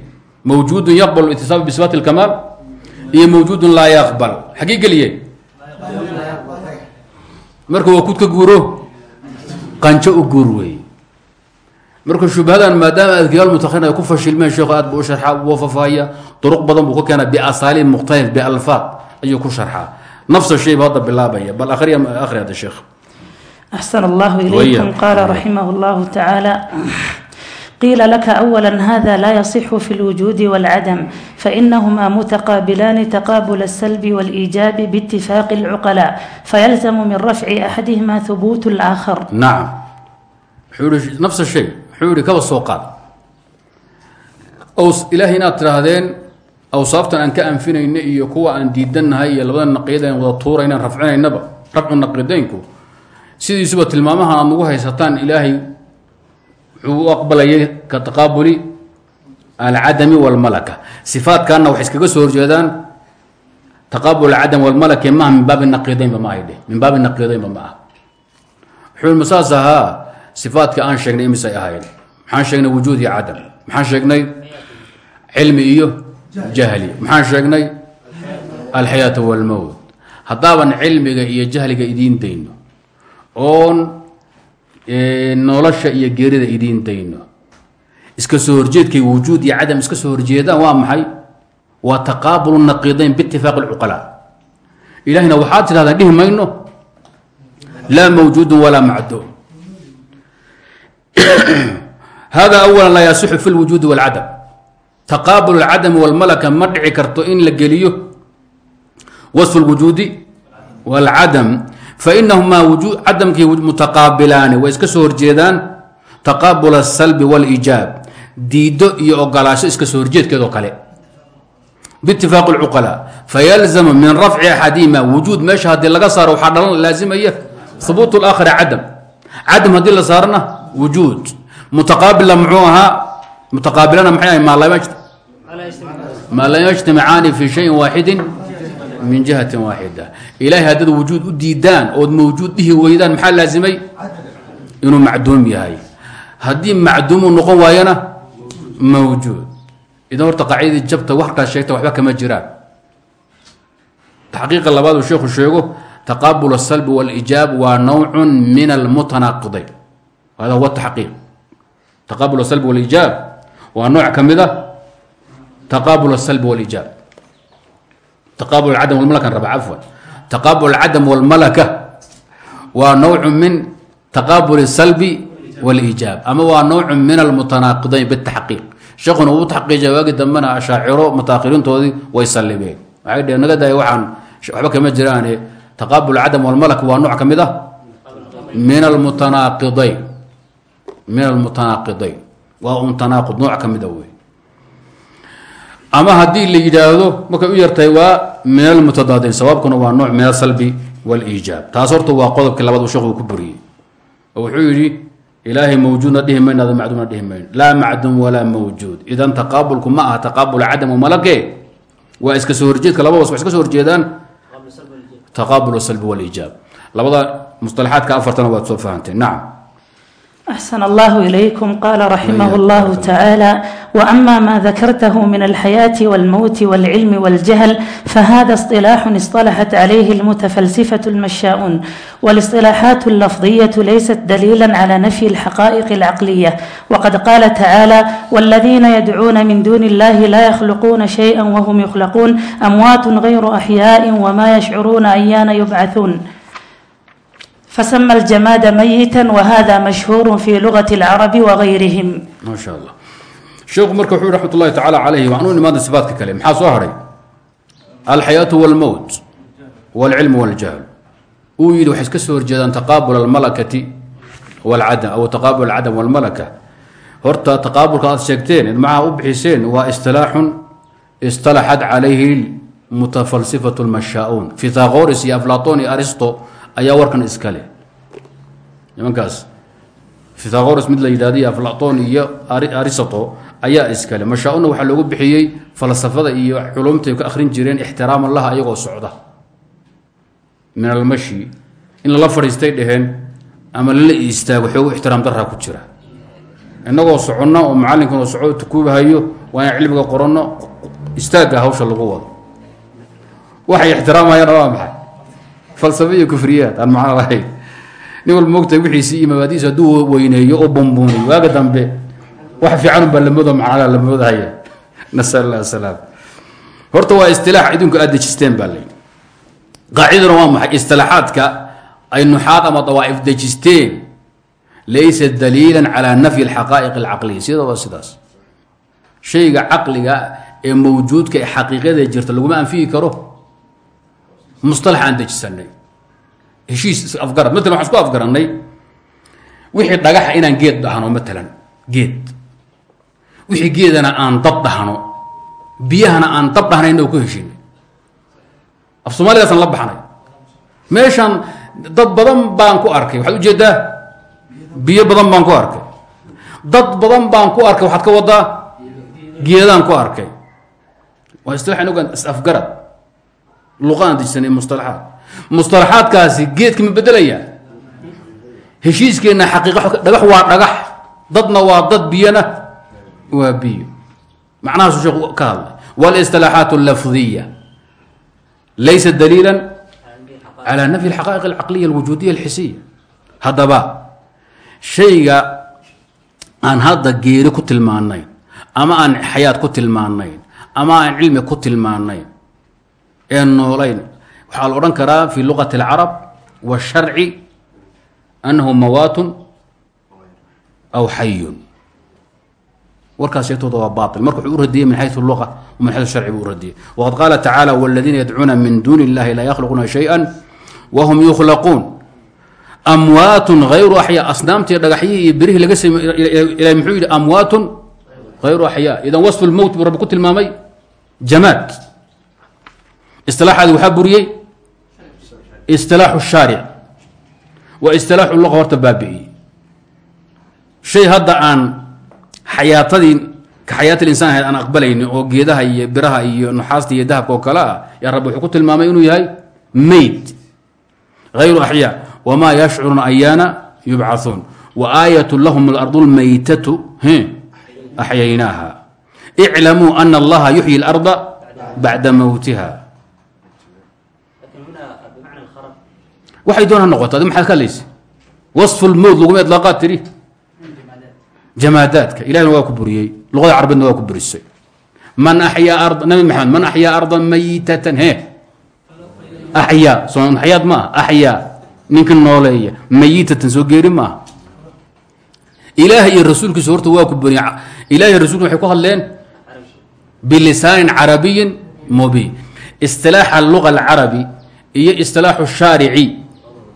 mawjuudu yaqbal itisaab bsifaati اlkamaal iyo mawjuudun laa yaqbal xaggii geliye marka waa kudka guuro qanjo u guur wey marka shubhadan maadaama adkiyaal mutahirin ay ku fashilmeen sheekhu aad buu u sharxaa woo fafahiya duruq badan buu ka keenaa biasaaliib mukhtalif bialfaad ayuu ku sharxaa nafsa shayba hadda bilaabaya bal akhriya akhri hadda sheekh axsan allahu ilaykum qaala raximah llahu tacaala قيل لك أولا هذا لا يصح في الوجود والعدم فإنهما متقابلان تقابل السلب والإيجاب باتفاق العقلاء فيلزم من رفع أحدهما ثبوت الآخر nacam wuxuu ihi nafsa shay wuxuu ihi kaba soo qaad ows ilaahay inaad tidhaahdeen awsaaftan aan ka anfinayna iyo kuwa aan diidannahay iyo labada naqiid aan wada tuuraynaan rafcinaynaba rafcu naqiideynku sidiisuba tilmaamahan aad nagu haysataan ilaahay wuxuu u aqbalayay ka taqaabuli alcadami walmalaka. Sifaadkanna waxay iskaga soo horjeedaan taqaabul alcadam walmalaki maaha min baabi naqiideynba ma ay dheh min baabi naqiideynba ma ah wuxuu masaas ahaa sifaadka aan sheegnay imisay ahayd maxaan sheegnay wujuud iyo cadam. Maxaan sheegnay cilmi iyo jahli. Maxaan sheegnay alxayaatu walmowt haddaaban cilmiga iyo jahliga idiin dayno. Oon nolosha iyo geerida idiin dayno iska soo horjeedkay wujuud iyo cadam iska soo horjeedaan waa maxay? Waa taqaabulu naqiidayn biitifaaqi lcuqalaa ilahina waxaad tidhahdaan dhihi mayno. Laa mawjuudu walaa macduum. Hada awala laa yasixu fi lwujuudi walcadam taqaabul alcadami walmalaka ma dhici karto in la geliyo wasfu lwujuudi walcadam fainahumaa cadamkii mutaqaabilaani way iska soo horjeedaan. taqaabul asalbi waliijaab diido iyo ogolaasho iska soo horjeedkeedoo kale. biitifaaqi lcuqalaa fayalzamu min rafci axadihima wujuud meesha haddii laga saaro waxaa dhalan laazimaya hubuut laakhari cadam cadam haddii la saarana wujuud mutaqaabila muxuu ahaa mutaqaabilana maxay ahay maa lam yajtamicaani fi shayin waaxidin min jihati waaxida ilahay haddaad wujuud u diidaan ood mawjuud dhihi weydaan maxaa laasimay inuu macduum yahay. Haddii macduumuu noqon waayana mawjuud. Idan horta qaacidadii jabta wax kaad waxba kama jiraan. Taxqiiqa labaad uu sheekhu sheego taqaabul asalbi waliijaab waa nawcun min almutanaaqidayn hada huwa taxqiiq. Taqaabul asalbi waliijaab waa nooc ka mid a taqaabul asalbi waliijaab taqaabul cadam walmalaka raba cafwan taqaabul cadam walmalaka waa nawcu min taqaabul salbi wاlijaab ama waa nawcu min almutanaaqidayn bitaxqiiq sheekuna uu taxqiijay waagi dambena ashaaciro mutaakhirintoodii way sallibeen. Waxay dheheen naga daaya waxaan waxba kama jiraane. Taqaabul cadam walmalak waa nooc ka mid ah min almutanaaqidayn min almutanaaqidayn waa un tanaaqud nooc ka mida wey ama haddii la yidhaahdo markay u yartahay waa min almutadaadayn sawaabkuna waa nooc min asalbi waliijaab taas horta waa qodobkii labaad uu sheekhu ku buriyey. Oo wuxuu yidhi ilaahay mawjuudna dhihi mayno ada macduumna laa macduum walaa mawjuud. Idan taqaabulku ma aha taqaabul cadam malake waa iska soo horjeedka labadaas wa iska soo horjeedaan. Taqaabul salbi waliijaab labada musطalaxaadka afartana waad soo fahanteen nacam أحسن الله إليكم قال رحمه الله تعالى وأما ما ذكرته من الحياة والموت والعلم والجهل فهذا اصطلاح اصطلحت عليه المتفلسفة المشاؤون والاصطلاحات اللفظية ليست دليلا على نفي الحقائق العقلية وقد قال تعالى والذين يدعون من دون الله لا يخلقون شيئا وهم يخلقون أموات غير أحياء وما يشعرون أيان يبعثون فسمى الجماد ميتا وهذا مشهور في لغة العرب وغيرهم ما شاء الله sheekhu marka wuxuu raxmat ullahi tacaala calayhi waxaan u nimaadna sifaadka kale maxaa soo haray alxayaatu walmowt walcilmu waljahl uu yidhi waxay iska soo horjeedaan taqaabul almalakati walcadam aw taqaabul alcadam walmalaka horta taqaabulka aad sheegteen id maxaa u bixiseen waa istilaaxun istalaxat calayhi mutafalsifatu lmashaa'uun fithagoris iyo aflaton iyo aristo ayaa warkan iskale. Nimankaas fithagoris mid la yidhahdo iyo aflaton iyo aristo ayaa iskale. Mashaa-una waxaa loogu bixiyey falsafada iyo culumtay ka akhrin jireen ixtiraaman laha ayagoo socda. Min almashi in lala fadhiistay dheheen ama lala istaago xoogu ixtiraam daraa ku jira. Innagoo soconna oo macallinkan soco tukuubahayo waa inaan cilmiga qoranno istaagga hawsha lagu wado. Waxay ixtiraamayaan waa maxay falsafo iyo kufriyaad aan macno lahayn? Nin walba moogtahay wixiisii iyo mabaadiis hadduu weyneeyo oo bumbuuniyo waaga dambe wax fiican baa lamoodo macnaa la moodahaya nasal allah horta waa istilaax idinku aad dejisteen baa layihi qaacidana waa maxay? Istilaaxaadka ay nuxaad ama dawaa'if dejisteen laysa daliilan calaa nafyi alxaqaa'iq alcaqliya sida waa sidaas. Shayga caqliga ee mawjuudka ee xaqiiqada jirta laguma anfiyi karo. Mustalax aan dejisanay heshiis afgarad matalan waxaan isku afgarannay? Wixii dhagaxa inaan geed dhahno matalan geed. Wixii geedana aan dab dhahno biyahana aan dab dhahnayna ku heshinay af soomaalidaasaan la baxnay. Meeshaan dad badan baan ku arkay. Waxaad u jeedaa biyo badan baan ku arkay. Dad badan baan ku arkay. Waxaad ka wadaa geedaan ku arkay. Waa istilax inogan is-afgarad luqaan dejisanay mustalaxaad mustalaxaadkaasi geedka ma bedelaya heshiiskeenna xaqiiqa dhagax waa dhagax dadna waa dad biyona waa biyo. Macnahaasu sheekhu ka hadlay. Walistilaaxaat allafdiya laysa daliila calaa nafyi alxaqaa'iq alcaqliya alwujuudiya alxisiya haddaba shayga aan hadda geeri ku tilmaanayn ama aan xayaad ku tilmaanayn ama aan cilmi ku tilmaanayn ee noolayn waxaa la odhan karaa fi luqati alcarab washarci annahu mawaatun aw xayun warkaas sheegtooda waa baail marka wuxuu u radiyey min xayu luqa min xayu sharci buu u radiyey. Waqad qaala tacaala waladiina yadcuuna min duuni illahi laa yakhluquna shayئa wahum yukhlaquun. Amwaatun hayru axyaa asnaamtii dhagaxyihii iyo birihii laga sam ilahay muxuu yidhi amwaatun hayru axyaa idan wasfu lmowt buu rabbi ku tilmaamay jamaad. Isilaaxaadi waxaa buriyey istilaaxu shaaric waa istilaaxu luqa horta baabi'iyey shay hadda aan xayaatadii ka xayaati linsaan ahayd aan aqbalaynin oo geedaha iyo biraha iyo nuxaasta iyo dahabka oo kale ah yaa rabbi wuxuu ku tilmaamay inuu yahay meyd hayru axyaa wamaa yashcuruuna ayaana yubcauun wa aayat lahum alardu lmaytatu axyaynaaha iclamuu ana allaha yuxyi اlarda bacda mowtiha waxay doon ha noqoto adi maxaad ka hadlaysa? Wasfu lmowt laguma idlaaqaad tiri? Jamaadaadka. Ilahna waa ku buriyey. Luqada carbeedna waa ku burisay. Man axyaa ar nabi maxamed man axyaa arda maytatan he axyaa soo axyaad ma ah axyaa ninka nooleeya. Soo geeri maaha? Ilaah iyo rasuulkiisu waa ku buriye ilaah iyo rasulku waxay ku hadleen? Bilisaanin carabiyin mubiin. Istilaaxa luga alcarabi iyo istilaaxu shaarici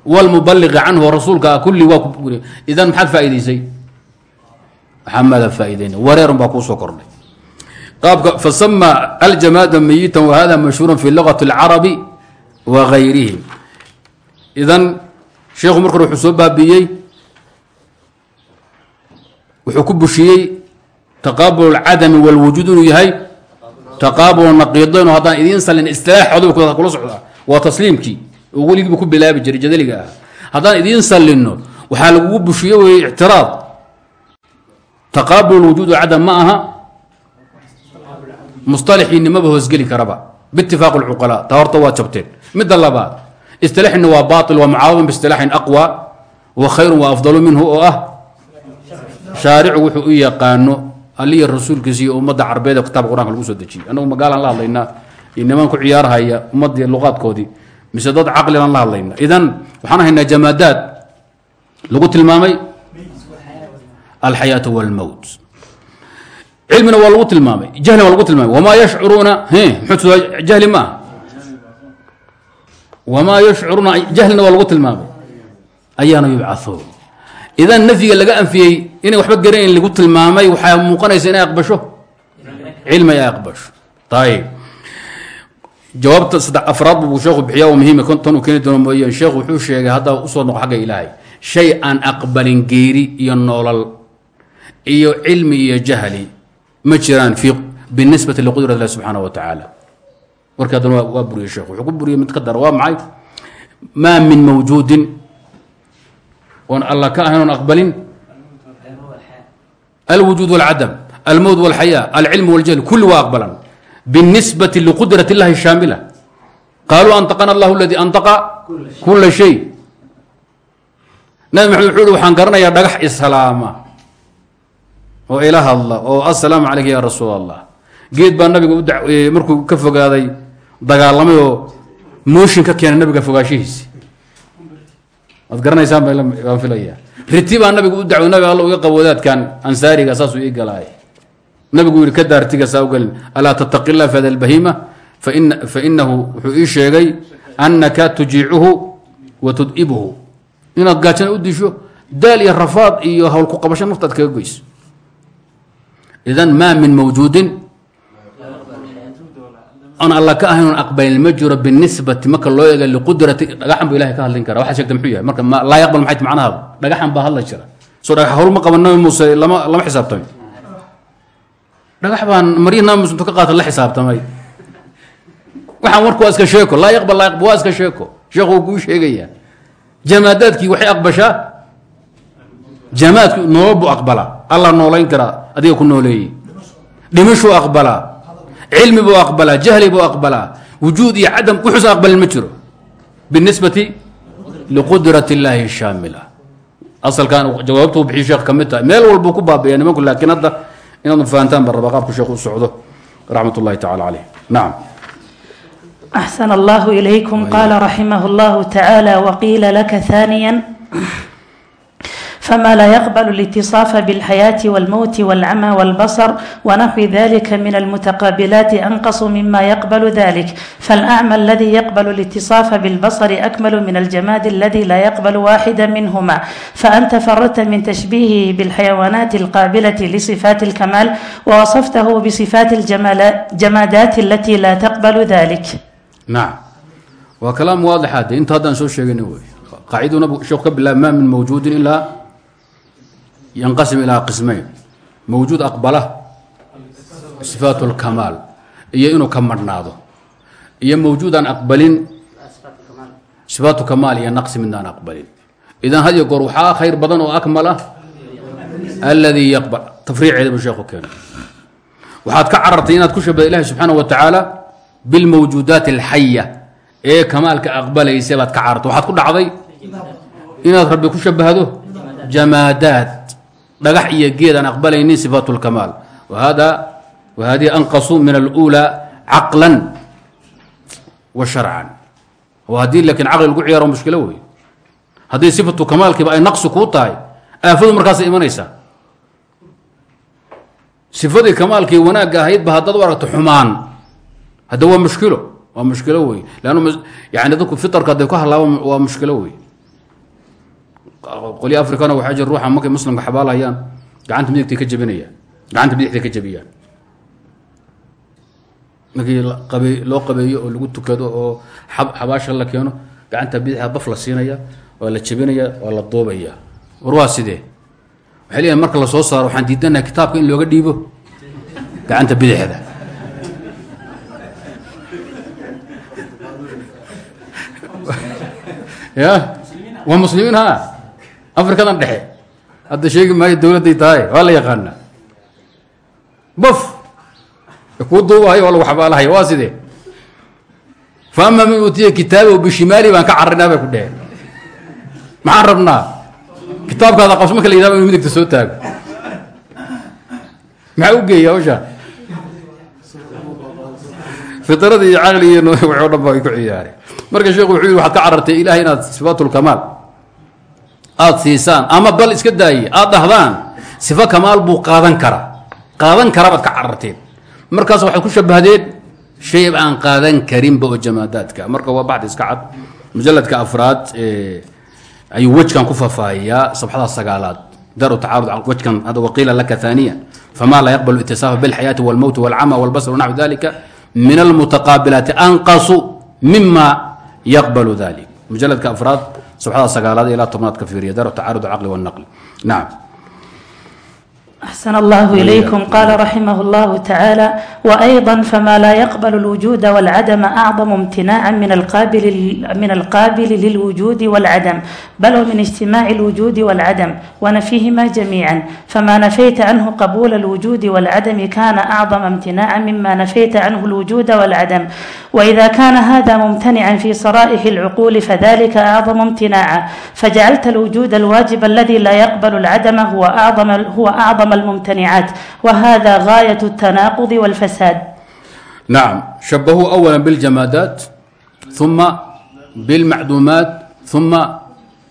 walmubaliqi canhu rasuulka ah kulli waa ku buriye idan maxaad faa'idaysay maxamada faa'iideyna wareerun baa kuusoo kordhay qaabka fasama aljamaada mayitan wahada mashhuura fi lugati اlcarabi wa gayrihim idan sheekhu markore wuxuu soo baabiiyey wuxuu ku bushiyey taqaabul اlcadami wاlwujuud inuu yahay taqaabul naqiidayn haddaan idiin salin istilaaxooda kula socdaa waa tasliimkii oo weligiibu ku bilaabi jiray jadaliga ah. Haddaan idiin sallinno waxaa lagugu bushiye wey ictiraad. Taqaabul wujuud cadam ma aha. Musطalaxiinimaba hoosgeli karaba. Biitifaaq اlcuqalaa taa horta waa jabteen. Midda labaad istilaaxina waa bail waa mucaawin biistilaaxin aqwa wa khayru wa afdalu minhu oo ah. Shaaricu wuxuu u yaqaano aliya rasuulkiisa iyo ummadda carbeed ee kitaabka qur'anka lagu soo dejiyey. Annagu magaalaan la hadlaynaa. Iyo niman ku ciyaarhaya ummaddii luqaadkoodii mise dad caqligaan la hadlayna. Idan waxaan haynaa jamaadaad lagu tilmaamay alxayaatu wاlmowt cilmina waa lagu tilmaamay jahlina waa lagu tilmaamay. Wamaa yashcuruuna jahli ma aha. Wamaa yashcuruuna jahlina waa lagu tilmaamay. Ayaana yubcauun idan laga anfiyey inay waxba garanayn lagu tilmaamay waxaa muuqanaysa inay aqbasho? Cilmi ay aqbasho. Ayib jawaabta saddex afraad buu sheekhu bixiya oo muhiima konton keeni doono mooyeen sheekhu wuxuu sheegay hadda u soo noqo xagga ilaahay shay aan aqbalin geeri iyo noolal iyo cilmi iyo jahli ma jiraan binisbati liqudrat illahi subxaana wa tacaala. Warkii haddana waa buriyey sheekhu wuxuu ku buriyey mid ka dara waa maxay? Maa min mawjuudin. Oon alla ka ahayn oon aqbalin? Alwujuud walcadam almowt walxayaa alcilm waljahli kulli waa aqbalan. binisbati liqudrat اllahi shaamila qaaluu anطaqana allah aladi anطaqa kula shay nabi maxamed wuxuu uhi waxaan garanayaa dhagax islaama oo ila hadla oo assalaamu calayka ya rasuul allah geed baa nabiga u markuu ka fogaaday dagaalamay oo mooshin ka keenay nabiga fogaashihiisi waad garanaysaan baan filaya riti baa nabigu u dacwo nabi alla uga qabo wadaadkan ansaariga saasuu ii galaay nabigu yihi ka daartiga saa ugelin alaa tattaqi llah fi hada lbahima fa inahu wuxuu ii sheegay annaka tujiicuhu wa tud'ibuhu. Inaad gaajana u disho daal iyo rafaad iyo hawl ku qabasho naftaad kaga goyso. Idan maa min mawjuudin. Aan alla ka ahayn on aqbalin ma jiro binisbati marka loo eega liqudrati dhagaxan bu ilahay ka hadlin kara waxaad sheegta muxuu yahay? Marka laa yaqbal maxay macnahaadu dhagaxan baa hadla jira. Soo dhagax hawl ma qaban muuse lama lama xisaabtamay dhagax baan maryi nabi muuse intu ka qaata la xisaabtamay. Waxaan warku iska sheeko laa yaqbal laa yaqbal iska sheeko. Sheekhu wuu kuu sheegayaa. Waxay aqbashaa jamaadku noolo buu aqbalaa. Allah noolayn karaa adiga ku nooleeyey. Dhimashuu aqbalaa. Cilmi buu aqbalaa. Jahli buu aqbalaa. Wujuud iyo cadam wuxuusan aqbalin ma jiro. Binisbati liqudrat اllaahi shaamila. Asalkan jawaabtuu bixiy sheekh ka mid tahay. Meel walbuu ku baabiya nimanku laakiin inaad fahantaanba raba qaabku sheekhu u socdo raxmat اllahi tacala caleyh nacam axsan allah ilaykum. Qala raximah اllah tacala wqiila laka haniya فما لا يقبل الاتصاف بالحياة والموت والعمى والبصر ونحو ذلك من المتقابلات أنقص مما يقبل ذلك فالأعمى الذي يقبل الاتصاف بالبصر أكمل من الجماد الذي لا يقبل واحدا منهما فأنت فرت من تشبيهه بالحيوانات القابلة لصفات الكمال ووصفته بصفات الجمادات التي لا تقبل ذلك نعم وكلام واضح هذا انت هذا نسو شيغني وي قاعده شيخ ما من موجود الا yanqasim ilaa qismayn. Mawjuud aqbala sifaat اlkamaal iyo inuu ka marhnaado iyo mawjuudaan aqbalin sifaatu kamaal iyo naqsi midnaan aqbalin. Idan had iyo goor waxaa khayr badan oo akmal ah alladii yaqbal tafriiceeda buu sheekhu keenay. Waxaad ka carartay inaad ku shabada ilahi subxaana wa tacaala bilmawjuudaati alxaya ee kamaalka aqbalaysa baad ka carartay. Waxaad ku dhacday inaad rabbi ku shabahdo jamaadaad dhagax iyo geed aan aqbalaynin sifaatu lkamaal wahada wahadihi anqasu min alأulى caqla wa sharcan. Haddii laakiin caqli lagu ciyaaro mushkilo wey haddii sifatu kamaalkiiba ay naqsi kuu tahay aafadu markaasa imanaysaa sifadii kamaalkii wanaagga ahaydba haddaad u aragto xumaan. Hadda mushkilo waa mushkilo wey leann yani dadku fitarka hadday ku halaabaan waa mushkilo wey qolya africana waxaa jira ruuxa markay muslimka xabaalhayaan gacanta midigtay ka jabinayaan gacanta bidixtay ka jabiyaan markii qabe loo qabeeyo oo lagu tukado oo xabaasha la keeno gacanta bidixa baf la siinaya waa la jebinaya waa la duubaya war sidee? Waxay leeyahay marka la soo saaro waxaan diidanaha kitaabka in looga dhiibo. Gacanta bidixda. Ya waa muslimiin ha afrikadan dhexe. Hadda sheegi maayo dowladday tahay waa la yaqaana baf kuu duubahayo waa lagu xabaalahaya waa sidee? Fa ama man uutiya bishimaali baan ka carrinaa ku dheheen. Maxaan rabnaa? Kitaabkaada qabso marka la yidhahdo midigta soo taago. Maxaa u geeya hawsha? Fitrada iyo caqli iyo waxoo ku ciyaareen marka sheekhu wuxuu yidhi ka carartay ilahay inaad sifaatulkamaal aada siisaan ama bal iska daaye aada dhahdaan sifo kamaal buu qaadan karaa qaadan kara baad ka cararteen markaas waxaad ku shabahdeen shay aan qaadan karinba oo jamaadaadka marka waa baxdi iska cad mujaladka afraad ayuu wejkan ku faafaahiyaa sabxada sagaalaad daru tacaarud wejkan hadda waqiila laka ثaaniya fama laa yaqbal itisaafa biاlxayaati wاlmowti wاlcama wاlbasr wnaxwi dalika min almutaqaabilaati anqasu mima yaqbalu dalik mujaladka afraad sabxada sagaalaad ilaa tobnaad ka fiiriya daru tacaarud caqli wاnaqli nacam أحسن الله إليكم قال رحمه الله تعالى وأيضا فما لا يقبل الوجود والعدم أعظم امتناعا من القابل من القابل للوجود والعدم بل ومن اجتماع الوجود والعدم ونفيهما جميعا فما نفيت عنه قبول الوجود والعدم كان أعظم امتناعا مما نفيت عنه الوجود والعدم وإذا كان هذا ممتنعا في صرائح العقول فذلك أعظم امتناعا فجعلت الوجود الواجب الذي لا يقبل العدم هو أعظم هو أعظم الممتنعات وهذا غاية التناقض والفساد نعم شبهوا أولا بالجمادات ثم بالمعدومات ثم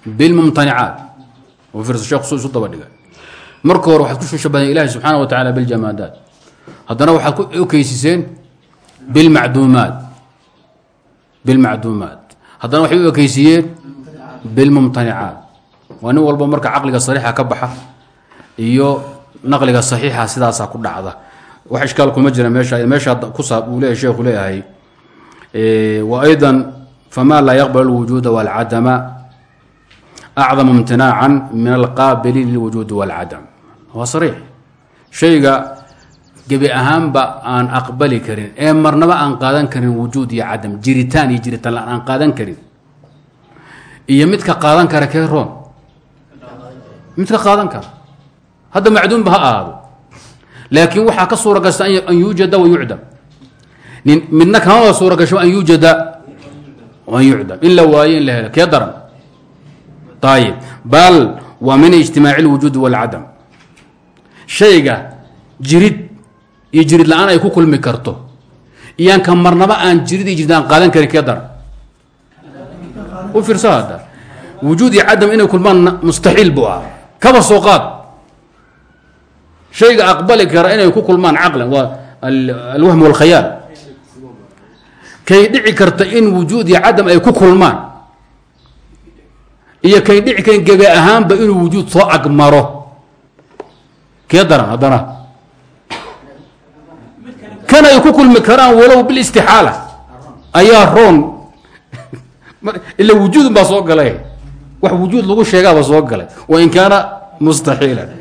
بالممتنعات وفرس الشيخ سوء دبا marka hore waxaad ku shabahdeen ilahi subxaana wa tacaala biljamaadaat haddana waxaad ku ekeysiseen bilmacduumaat bilmacduumaat haddana waxay u ekeysiiyeen bilmumtanicaat waa nin walba marka caqliga sariixa ka baxa iyo naqliga saxiixa sidaasaa ku dhacda. Wax ishkaal kuma jira meesha meesha kusaa uu sheekhu leeyahay. Wa aydan fama laa yaqbal alwujuuda walcadama acdamu imtinaacan min alqaabili lilwujuudi walcadam waa sariix. Shayga gebi ahaanba aan aqbali karin ee marnaba aan qaadan karin wujuud iyo cadam jiritaan iyo jiritaan la aan qaadan karin. Iyo midka qaadan kara kee roon? Midka qaadan kara hadda macduumba ha ahaado. Laakiin waxaa ka suura gasta an yuujada wa yucdam midna kamaba suura gasho an yuujada an yucdam in la waayo in la helo. Kee daran? Ayib bal waa min ijtimaaci اlwujuudi wاlcadam shayga jirid iyo jirid la'aan ay ku kulmi karto. Iyaan ka marnaba aan jirid iyo jirid aan qaadan karin kee daran? U fiirso hadda. Wujuud iyo cadam inay kulmaan mustaxiil buu ah kaba soo qaad shayga aqbali kara inay ku kulmaan caqlan waa alwahm wاlkhayaal kay dhici karta in wujuud iyo cadam ay ku kulmaan. Iyo kay dhici karin gebe ahaanba inuu wujuud soo agmaro. Kee daran haddana? Kan ay ku kulmi karaan walow bilistixaala. Ayaa roon. Ila wujuudun baa soo galay. Wax wujuud lagu sheegaaba soo galay. Wain kaana mustaxiila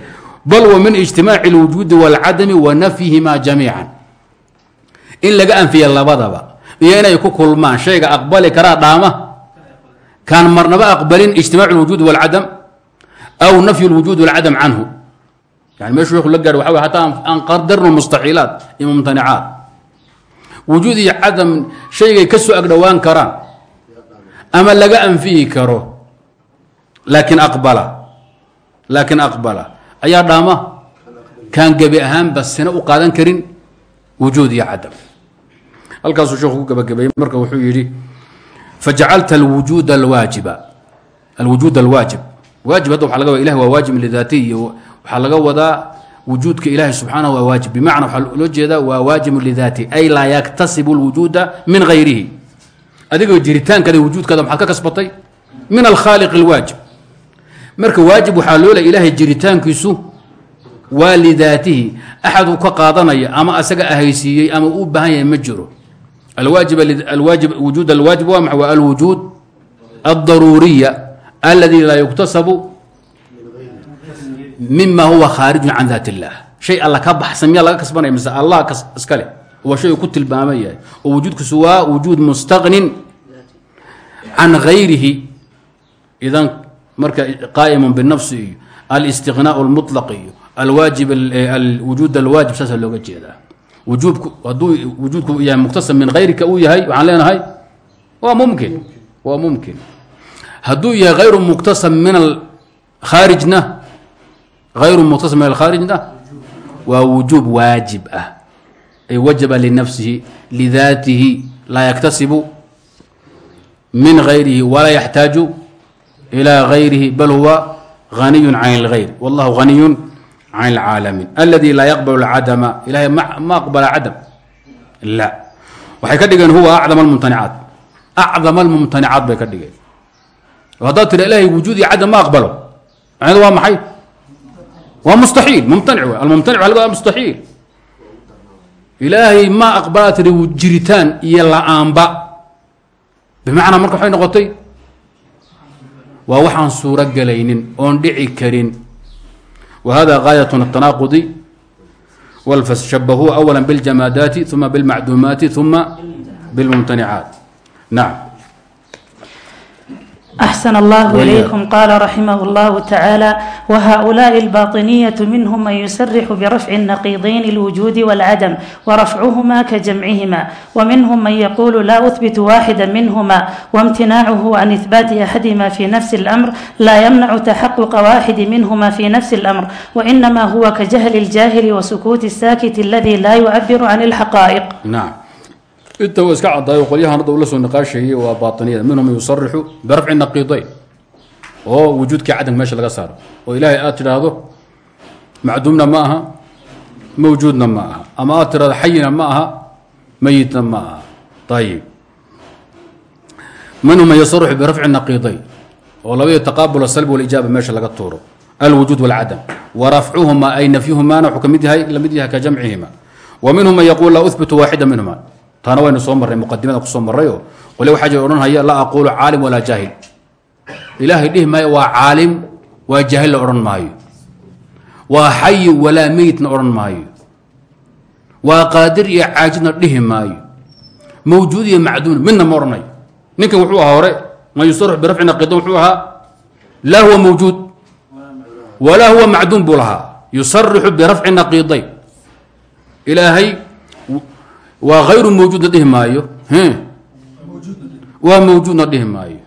bal wa min ijtimaaci اlwujuudi wاlcadami wa nafyihimaa jamiica in laga anfiya labadaba iyo inay ku kulmaan shayga aqbali karaa dhaama. Kaan marnaba aqbalin ijtimaac lwujuud walcadam aw nafyu lwujuud walcadam canhu. Yani meeshu sheekhu la gaar waxa hataa aan qadarno mustaxiilaat iyo mumtanicaat wujuud iyo cadam shaygay ka soo agdhowaan karaan ama laga anfiyi karo laakiin aqbala laakiin aqbala ayaa dhaama. Kaan gebi ahaanba sina u qaadan karin wujuud iyo cadam halkaasuu sheekhu ku gabagabeeyey marka wuxuu yidhi fajacalta alwujuud alwaajiba. Alwujuud alwaajib. Waajib hadda waxa laga wada ilahi waa waajib lidaatihi iyo waxaa laga ilaahi subxaanahu waa waajib. Bimacna waxaa loo jeedaa waa waajibun ay laa yaktasibu lwujuuda min gayrihi. Adigoo jiritaankaada wujuudkaada maxaad ka kasbatay? Min alkhaaliq alwaajib marka waajib waxaa loo leey ilaahay jiritaankiisu waa lidaatihi axad uu ka qaadanaya ama asaga ahaysiiyey ama uu baahan yahay ma jiro. Wujuud alwaajib waa maxay? Waa alwujuud aldaruuriya aladi laa yuktasabu mima huwa khaarijun can daat illah shay alla ka baxsan miyaa laga kasbanaya? Mise allah kas iska leh. Waa shay uu ku tilmaaman yahay. Oo wujuudkiisu waa wujuud mustaqnin can gayrihi idan marka qaa'imun binafsi iyo alistiqnaau lmutlaq iyo alwujuud alwaajib saasa looga jeedaa. Hadduu wujuudku yahay muktasab min hayrika uu yahay waxaan leenahay waa mumkin waa mumkin. Hadduu yahay hayru muktasab min alkhaarijna hayru muktasab min alkhaarijna waa wujuub waajib ah. Ay wajaba linafsihi lidaatihi laa yaktasibu min gayrihi walaa yaxtaaju ilى gayrihi bal huwa ganiyu can اlgayr wallahu ganiyu can اlcaalamiin aladi laa yaqbal اcadama ilahay ma aqbala cadam la waxay ka dhigeen huwa acdam almumtanicaat acdam almumtanicaat bay ka dhigeen haddaad tira ilahay wujuud iyo cadam ma aqbalo macnedu waa maxay waa mustaxiil mumtanic w almumtanic waa laga waa mustaxiil ilaahay ma aqbalaa tiri jiritaan iyo la-aanba bimacnaa marka waxay noqotay waa waxaan suuro gelaynin oon dhici karin. Wa hada gaayat atanaaqudi walfas shabahuu awala biاljamaadaati uma bilmacduumaati uma bilmumtanicaat nacam أحسن الله إليكم قال رحمه الله تعالى وهؤلاء الباطنية منهم من يسرح برفع النقيضين الوجود والعدم ورفعهما كجمعهما ومنهم من يقول لا أثبت واحدا منهما وامتناعه عن إثبات أحدهما في نفس الأمر لا يمنع تحقق واحد منهما في نفس الأمر وإنما هو كجهل الجاهل وسكوت الساكت الذي لا يعبر عن الحقائق نعم inta wa iska cadaayo qolyahan hadda ula soo niqaashayay waa baainiyada minhum yusarixu birafci naqiidayn oo wujuudkii cadamka meesha laga saaro. Oo ilaahay aad tidhaahdo macduumna ma aha mawjuudna ama aad tidhahdo xayina ma aha meyitna ma minhum man yusarixu birafci naqiidayn oo labadii taqaabul asalbi walijaaba meesha laga tuuro. Alwujuud walcadam wa rafcuhuma ay nafyuhumaana wuxuu la mid yahay ka jamcihima. Wa minhum man yaquul laa waaxida minhuma taana waynu soo marray muqadimada ku soo marrayo qole waxaa jira odhanhaya laa aquulu caalim walaa jaahil. Ilaahay dhihi maayo waa caalim waa jaahil la odhan maayo. Waa xayi walaa meyitna odhan maayo. Waa qaadir iyo caajidna dhihi maayo. Mawjuud iyo macduun midna ma odhanayo wuxuu hore man yusarix birafci naqidan wuxuu ahaa laa huwa mawjuud walaa huwa macduun buu lahaa yusarixu birafci naqiidayn ilaahay waa hayru mawjuudna dhihi maayo? Waa mawjuudna dhihi maayo.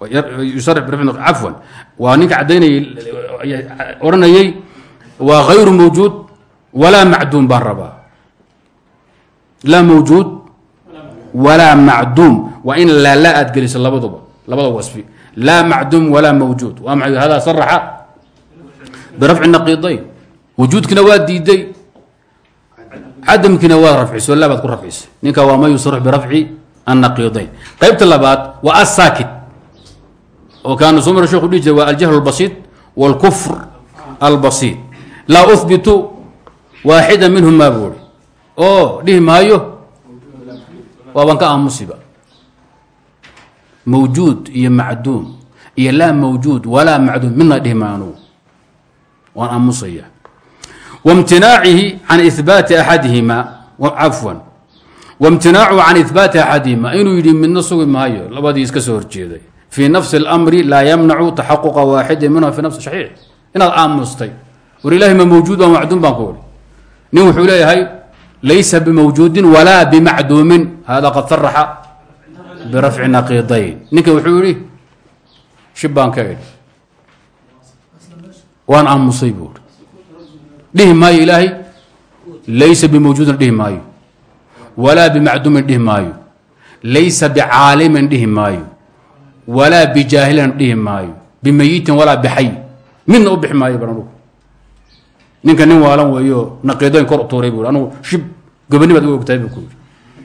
Cafwan. Waa ninka caddaynayay odhanayay waa hayru mawjuud walaa macduum baan rabaa. Laa mawjuud walaa macduum. In laala aad geliso labaduba labada wasfi. Laa macduum walaa mawjuud. Waa maxay? Hada saraxa birafci naqiidayn. Wujuudkina waa diiday cadamkiina waa rafciso laa baad ku rafcisay ninka waa ma yusarix birafci annaqiidayn. Qaybta labaad waa asaakit oo kaana soo mara dhihi jira waa aljahl albasiid wاlkufr albasiid laa uhbitu waaxida minhuma buuri oo dhihi maayo waaban ka aamusiba. Mawjuud iyo macduum iyo laa mawjuud walaa macduum midna dhihi maayo anugu. Waan aamusaya wاmtinaacihi can ihbaati axadihima cafwan wاmtinaacuhu can ihbaati axadihima inuu yidhi midna sugi maayo labadii iska soo horjeeday fii nafsi اlamri laa yamnacu taxaquqa waaxidi minha fi nafsi saxiix inaad aamustay war ilahi ma mawjuud waa macduum baan ku uri nin wuxuu leeyahay laysa bimawjuudin walaa bimacduumin hada qad saraxa birafci naqiidayn ninka wuxuu yihi shib baan ka idhi waan aamusay buu i dhihi maayo ilaahay? Laysa bimawjuudin dhihi maayo. Walaa bimacduumin dhihi maayo. Laysa bicaalimin dhihi maayo. Walaa bijaahilin dhihi maayo. Bimayitin walaa bixay. Midna u bixi maayo anugu. Ninka nin waalan weeyo naqiidayn kor u tuuray buu anugu shib goboni uga ogtahay buu ku yidhi.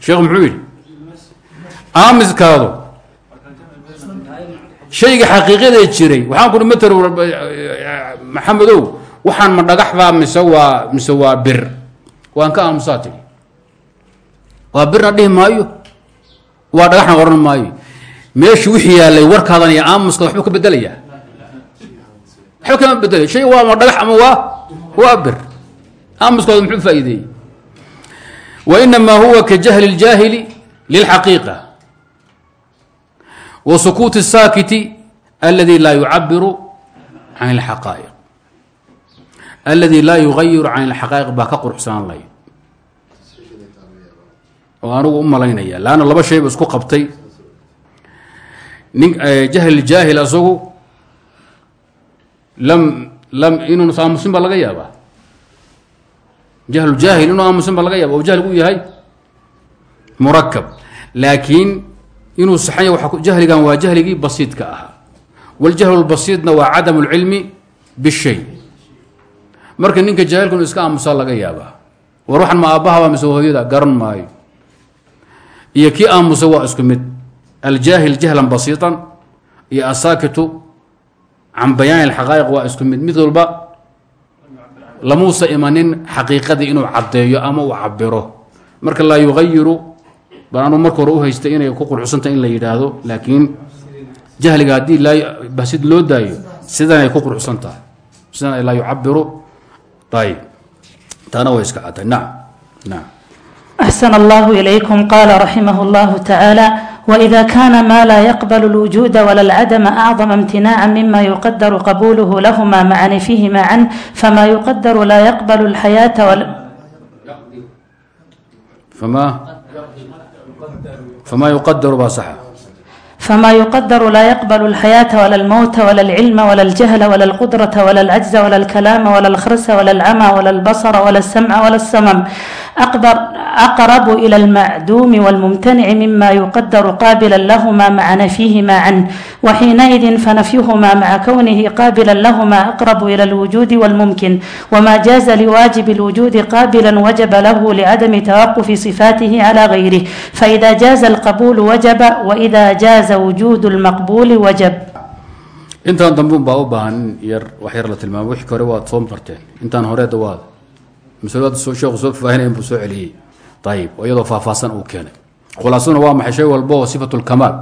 Sheekhu muxuu yidhi? Aamiskaadu shayga xaqiiqada jiray. Waxaan ku uhi mater maxamedow waxaan ma dhagax baa mise waa mise waa bir waan ka aamusaa tiri waa birna dhihi maayo waa dhagaxna odhan maayo meeshu wixii yaalay warkaadan iyo aamuska waxbuu ka bedelayaa waxba kama bedelay shay waa ma dhagax ama waa waa bir aamuskooda muxuu faa'iideeyey wa inamaa huwa ka jahli اljaahili lilxaqiiqa wa sukuuti الsaakiti aladi laa yucabiru can اlxaqaa'iq aladi laa yugayiru can اlxaqaa'iq baa ka quruxsanaan lahayd oo anigu u malaynaya laanna laba shayba isku qabtay nin jahl jaahil asagu lam lam inuu aamusin baa laga yaabaa jahlujaahil inuu aamusin baa laga yaaba oo jahligu u yahay murakab laakiin inuu saxanya jahligan waa jahligii basiidka ahaa waljahlu lbasiidna waa cadam اlcilmi bishay marka ninka jaahilka inu iska aamusaa laga yaabaa. War waxan ma aabahaba mise hooyada? Garan maayo. Iyo kii aamusa waa isku mid. Aljaahil jahlan basiiطan iyo asaakitu can bayaan اxaqaa'iq waa isku mid. Mid walba lamuusa imanin xaqiiqadii inuu caddeeyo ama uu cabiro marka laa yugayiru baan anu marka hore u haystay inay ku qurxsantah in la yidhaahdo laakiin jahliga haddii laa basid loo daayo sidanay ku qurxsan tahay. Sidan laa yucabiru ayb taana way iska cadday nacam nacam أحسن الله إليكم قال رحمه الله تعالى وإذا كان ما لا يقبل الوجود ولا العدم أعظم امتناعا مما يقدر قبوله لهما مع نفيهما عنه فما يقدر لا يقبل الحياة ولا فما فما يقدر baa صح فما يقدر لا يقبل الحياة ولا الموت ولا العلم ولا الجهل ولا القدرة ولا العجز ولا الكلام ولا الخرس ولا العمى ولا البصر ولا السمع ولا السمم أقرب إلى المعدوم والممتنع مما يقدر قابلا لهما مع نفيهما عنه وحينئذ فنفيهما مع كونه قابلا لهما أقرب إلى الوجود والممكن وما جاز لواجب الوجود قابلا وجب له لعدم توقف صفاته على غيره فإذا جاز القبول وجب وإذا جاز وجود المqبول وجب intaan dambe un baa u baahan yar wax la tilmaamo wixii hore waad foom barteen intaan horeeda waad masalada sheekhu soo faahinayan buu soo celiyey. Ayib oo iyadoo faahfaahsan uu keenay. Khulaasaduna waa maxay shay walba oo sifatu lkamaal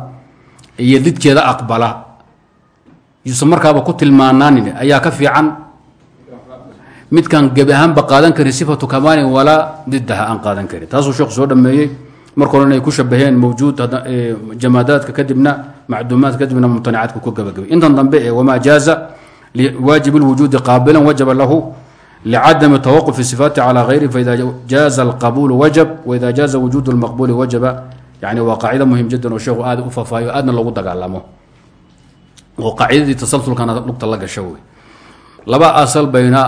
iyo didkeeda aqbala? Yuusan markaaba ku tilmaanaanin ayaa ka fiican? Midkaan gebi ahaanba qaadan karin sifatu kamaalin walaa didaha aan qaadan karin. Taasuu sheekhu soo dhameeyey marka hore inay ku shabaheen mawjuud jamaadaadka kadibna macduumaadka kadibna mumtanicaadka ku gabagabay intan dambe ee wamaa jaaza liwaajib lwujuudi qaabilan wajaba lahu لcdم توqف الصفاaت عlى غyr فإda jاaز الqبول وجب وإda jاaز وجود المqبول وجب yani waa qaacida muhim jiddan oo sheekhu aad u faafaayo aadna loogu dagaalamo oo qaacidadii tasalsulkana lugta la gasho wey laba asal bayna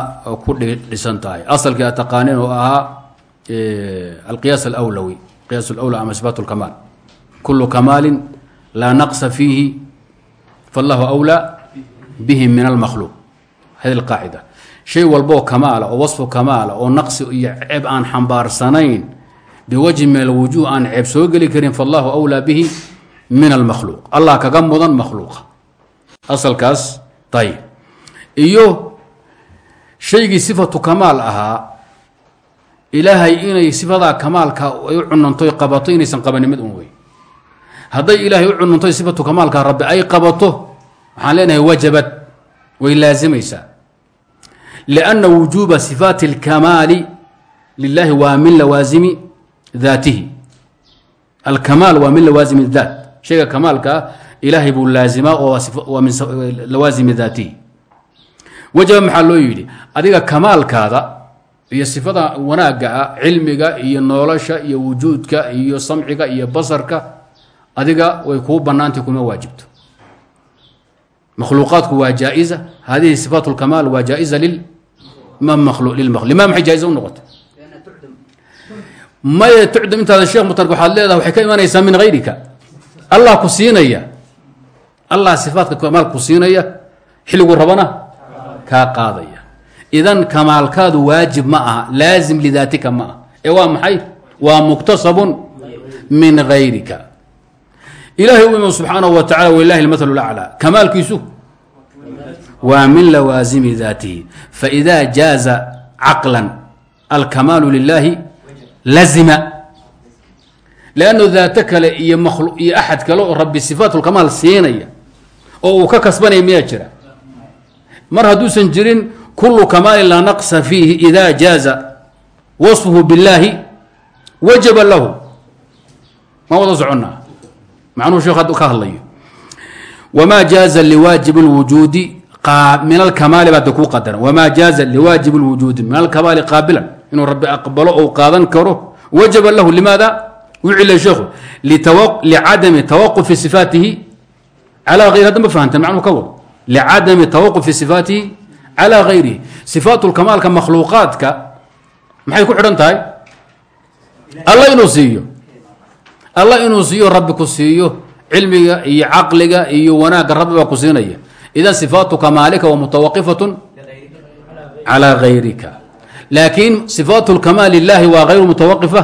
ku dhisan tahay asalkii a taqaanin oo ahaa alqiyaas alأwlowi qiyaas اlأwlى ama صفaat الkamaal kulu kamaali laa naqصa fiihi faاllahu أwlى bihi min اlmakhluuq hadi اqaacida shay walboo kamaala oo wasfu kamaala oo naqsi iyo ceeb aan xambaarsanayn biwajhi min alwujuh aan ceeb soo geli karin faallahu awlaa bihi min almakhluuq. Allah kaga mudan makhluuqa. Asalkaas ayib iyo shaygii sifatu kamaal ahaa ilaahay inay sifadaa kamaalka ay u cunantoy qabato inaysan qabanin mid un wey hadday ilaahay u cunantoy sifatu kamaalka rabbi ay qabato waxaan leenahay wajabad way laazimaysaa lianna wujuuba sifaati اlkamaali lilahi waa min lawaasimi daatihi alkamaal waa min lawaasimi daat shayga kamaalkaa ilaahay buu laazimaa oo waa min lawaasimi daatihi wajaba maxaa loo iyo sifada wanaagga cilmiga iyo nolosha iyo wujuudka iyo samciga iyo basarka adiga way kuu banaantay kuma waajibto makhluuqaadku waa jaa-iza hadihi اlkamaal waa jaa-iza ma ma maay jaaiz unoqotay maye tucdum intaada sheekh mutark waxaad leedahay waxay ka imanaysaa min hayrika allah ku siinaya. Allah sifaadka kamaal ku siinaya. Xilligu rabana? Kaa qaadaya. Idan kamaalkaadu waajib ma aha laazim lidaatika ma ah ee waa maxay? Waa muktasabun min hayrika ilaahay u imo subxaanahu wa tacala wlilahi almathalu laclaa kamaalkiisu waa min lawaasimi daatihi faإida jaaza caqla alkamaalu lilahi lazima lanno daato kale iyo iyo axad kale oo rabbi sifaat lkamaal siinaya oo uu ka kasbanaya miyaa jira mar hadduusan jirin kulu kamaalin laa naqsa fiihi ida jaaza wasfuhu biاllaahi wajaba lahu ma wada soconnaa macnuhu sheekh haddu ka hadlayo wma jaaza liwaajib اlwujuudi min alkamaali baada kuu qadaran wma jaaza liwaajib اlwujuudi min alkamaali qaabilan inuu rabbi aqbalo ou qaadan karo wajaba lahu limaada wicila sheekhu licadami tawaqufi sifaatihi calaa hayri hadda ma fahamteen macnuu ka wado licadami tawaqufi sifaatihi calaa gayrihi sifaatu lkamaalka makhluuqaadka maxay ku xidhan tahay alla inuu siiyo alla inuu siiyo rabbi ku siiyo cilmiga iyo caqliga iyo wanaagga rabbi baa ku siinaya idan sifaatu kamaalika wa mutawaqifatun calaa gayrika laakiin sifaat lkamaal lilahi waa hayru mutawaqifa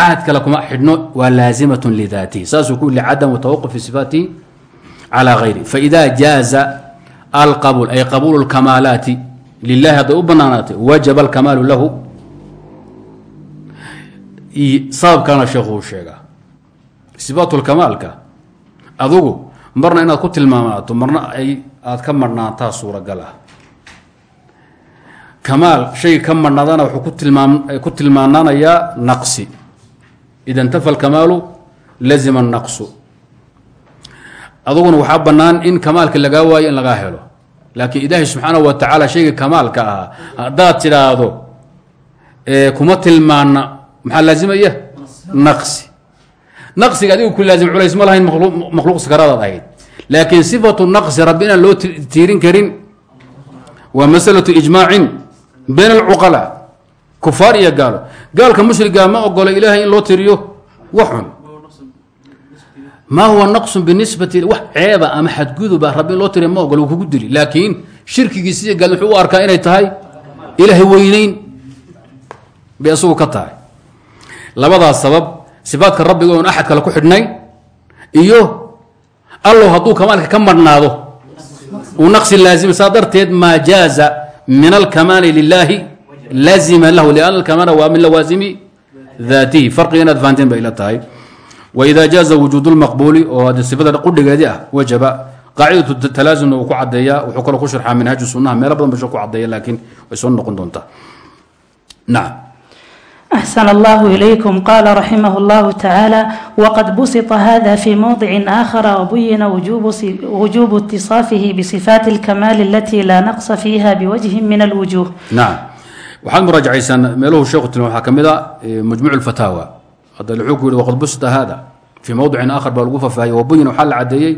cahad kale kuma xidhno waa laazimat lidaatihi saasuu ku licadam tawaqufi sifaatihi calaa gayri faida jaaza alqabul ay qabuulu lkamaalaati lilahi hadday u banaanaatay wajaba alkamaalu lahu sababkana sheekuu sheegaa sifaatulkamaalka adugu marna inaad ku tilmaamaato marna ay aada ka marhnaataa suuragal ah kamaal shayga ka marhnaadana wuxuu ku tilmaam ku tilmaanaanayaa naqsi. Ida intafa alkamaalu lazima naqsu. Aduguna waxaa bannaan in kamaalka lagaa waayo in lagaa helo. Laakiin ilaahi subxaanahu wa tacaala shayga kamaalka ahaa haddaad tidhaahdo kuma tilmaana maxaa laazimaya naqsi naqsiga adigu ku laazim culays ma lahayn makhluuq sakaraadaad ahayd laakiin sifatu naqsi rabbi inaan loo tiirin karin waa masalatu ijmaacin bayn alcuqalaa kufaar iyo gaalo. Gaalka mushrigaa ma ogolo ilaahay in loo tiriyo waxun. Maa huwa naqsun binisbati wax ceeba ama xadguduba rabbi in loo ma ogolo kugu dili. Laakiin shirkigiis iyo gaal wuxuu u inay tahay ilaahay weyneyn bay isagu ka sabab sifaadka rabbiga oon axad kale ku xidhnayn iyo allow hadduu kamaalka ka marhnaado uu naqsi laazima saa darteed maa jaaza min alkamaali lilaahi lazima lahu lianna alkamaala waa min lawaasimi daatihi. Farqiga inaad fahanteen bay ila tahay. Waida jaaza wujuud lmaqbuuli oo hadde sifada qudhigeedii ah wajaba qaacidatu talaasumna uu ku cadeeyaa wuxuu kaloo ku sharxaa minhaaju sunaha meelo badan basho ku cadeeya laakiin way soo noqon doontaa. Nacam أحسن الله إليكم قال رحمه الله تعالى وقد بسط هذا في موضع آخر وبين وجوب, وجوب اتصافه بصفات الكمال التي لا نقص فيها بوجه من الوجوه نعم waxaad muraajacaysaan meeluhu sheekhu tilma waxaa ka mid a majmuuc lfataawa hadda wuxuu ku yihi waqad busita hada fii mowdicin aakhar baa lagu faahfaahiyey wabuyin waxaa la cadeeyey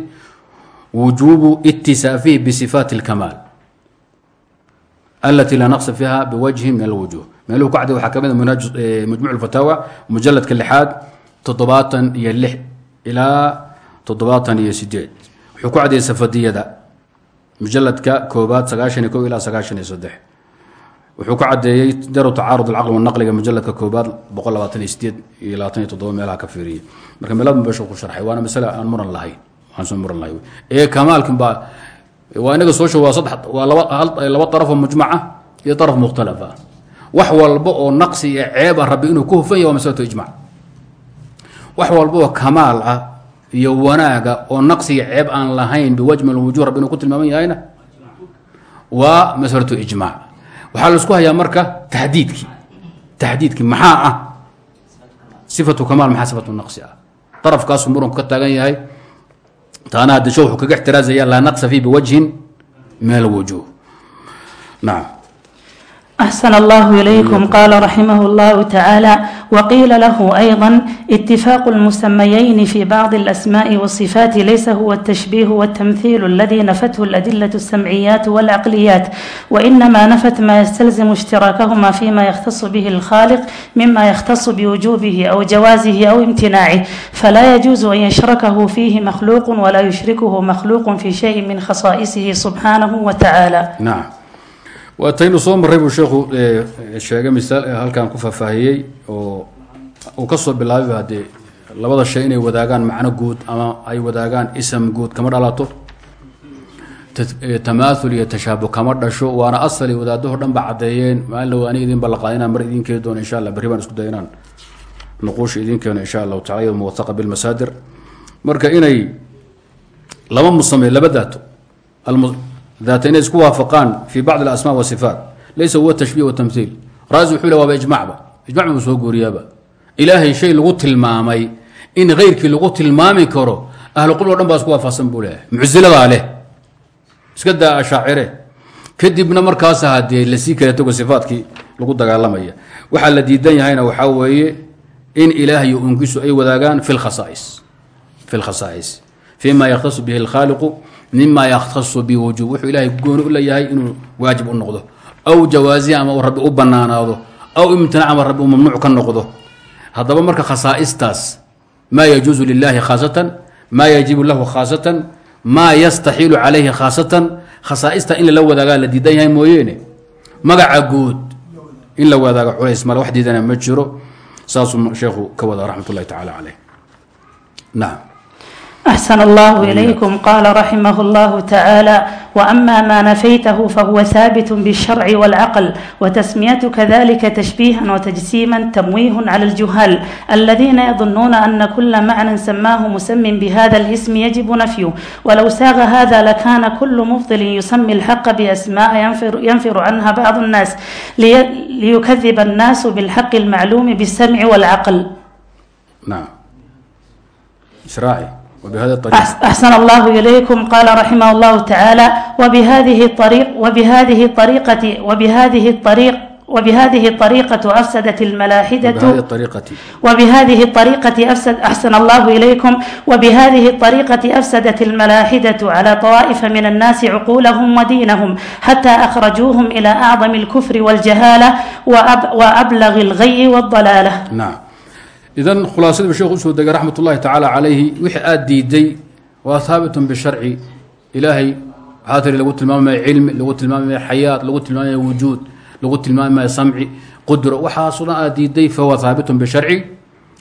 wujuubu itisaafihi bisifaati اlkamaal alati laa naqsa fiiha biwajhi min alwujuh meeluhu ku cadey waxaa ka mid a majmuuc lfataawa mujaladka lixaad toddobaatan iyo lix ilaa toddobaatan iyo sideed wuxuu ku caddeeyey safadiyada. Mujaladka koobaad sagaashan iyo ko ilaa sagaashan iyo saddex. Wuxuu ku cadeeyey daru tacaarud alcaqli wanaqliga mujaladka koobaad boqol labaatan iyo sideed iyo labaatan iyo toddoba meelaha ka fiiriyay marka meelaba bashu ku sharxay waana masale aan muran lahayn aan soo muran lahayn ee kamaalkin baa waa inaga soo sheeg waa saddex waa laba laba darafoo mujmaca iyo daraf mukhtalafa wax walba oo naqsi iyo ceeb ah rabbi inuu ku hufan yahy waa masalatu ijmac wax walba oo kamaal ah iyo wanaaga oo naqsi iyo ceeb aan lahayn biwajmi lwujuh rabbi inuu ku tilmaaman yahayna waa maslatu ijmac waxaa la isku hayaa marka taxdiidkii taxdiidkii maxaa ah? Sifatu kamaal maxaa sifatu naqsi ah? Darafkaasu muranku ka taagan yahay taana hadda wuxuu kaga ixtiraazaya laa naqsa fi biwajhin min alwujuh nacam أحسن الله إليكم قال رحمه الله تعالى وقيل له أيضا اتفاق المسميين في بعض الأسماء والصفات ليس هو التشبيه والتمثيل الذي نفته الأدلة السمعيات والعقليات وإنما نفت ما يستلزم اشتراكهما فيما يختص به الخالق مما يختص بوجوبه أو جوازه أو امتناعه فلا يجوز أن يشركه فيه مخلوق ولا يشركه مخلوق في شيء من خصائصه سبحانه وتعالى نعم waataynu soo marray buu sheekhu sheegay misaal halkan ku faahfaahiyey oo uu ka soo bilaabay haddee labada shay inay wadaagaan macno guud ama ay wadaagaan ism guud kama dhalato. Tamaathul iyo tashaabuh kama dhasho waana asali wadaadaho dhan ba caddeeyeen. Maalin dhow aniga idin ballanqaada inaan mar idin keeni doono insha allah berri baan isku daya inaan nuquusha keeno insha allahu tacala iyadoo muwahaqa bilmasaadir marka inay laba musame laba daato daata inay isku waafaqaan fi bacd alasma wasifaat laysa huwa tashbih watamhiil raasi wuxuu le waaba ijmacba ijmac buu soo guuriyaaba ilaahay shay lagu tilmaamay in keyrkii lagu tilmaami karo ahlu qibl o dhan baa isku waafaqsan buu leeyahay mucsiladaa leh iska daa ashaacire kadibna markaas hadee la sii kala togo sifaatkii lagu dagaalamaya waxaa la diidan yahayna waxaa weeye in ilaah iyo unkisu ay wadaagaan fi lkhasaais fi lkhasaa'is fima yakhtasu bihi alkhaaliqu mima yakhtasu biwujuub wuxuu ilaahay gooni u leeyahay inuu waajib u noqdo. Aw jawaasiha ama rabbi u banaanaado aw imtinaac ama rabbi uu mamnuuc ka noqdo. Haddaba marka khasaa'istaas maa yajuusu lilahi khaasatan maa yajibu lahu khaasatan maa yastaxiilu calayhi khaasatan. Khasaa'ista in lala wadaagaa la diidan yahay mooyeene. Magaca guud in la wadaaga culays male wax diidana ma jiro. Saasuu sheekhu ka wada raxmat tacaala caleyh nacam أحسن الله إليكم قال رحمه الله تعالى وأما ما نفيته فهو ثابت بالشرع والعقل وتسمية كذلك تشبيها وتجسيما تمويه على الجهال الذين يظنون أن كل معنى سماه مسم بهذا الاسم يجب نفيه ولو ساغ هذا لكان كل مفضل يسمي الحق بأسماء ينفر, ينفر عنها بعض الناس لي ليكذب الناس بالحق المعلوم بالسمع والعقل نعم إسرائيل أحسن الله إليكم قال رحمه الله تعالى وبهذه الطريق وبهذه الطريقة وبهذه الطريق وبهذه الطريقة أفسدت الملاحدة وبهذه الطريقة وبهذه الطريقة أفسد أحسن الله إليكم وبهذه الطريقة أفسدت الملاحدة على طوائف من الناس عقولهم ودينهم حتى أخرجوهم إلى أعظم الكفر والجهالة وأب وأبلغ الغي والضلالة نعم idan khulaasadii sheekhu u soo degay raxmat ullahi tacaala calayhi wixii aada diiday waa haabitun bisharci. Ilaahay waxaa tiri lagu tilmaamaya cilmi lagu tilmaamaya xayaat lagu tilmaamaya wujuud lagu tilmaamaya samci qudro. Waxaasoo dhan aada diiday fahuwa haabitun bisharci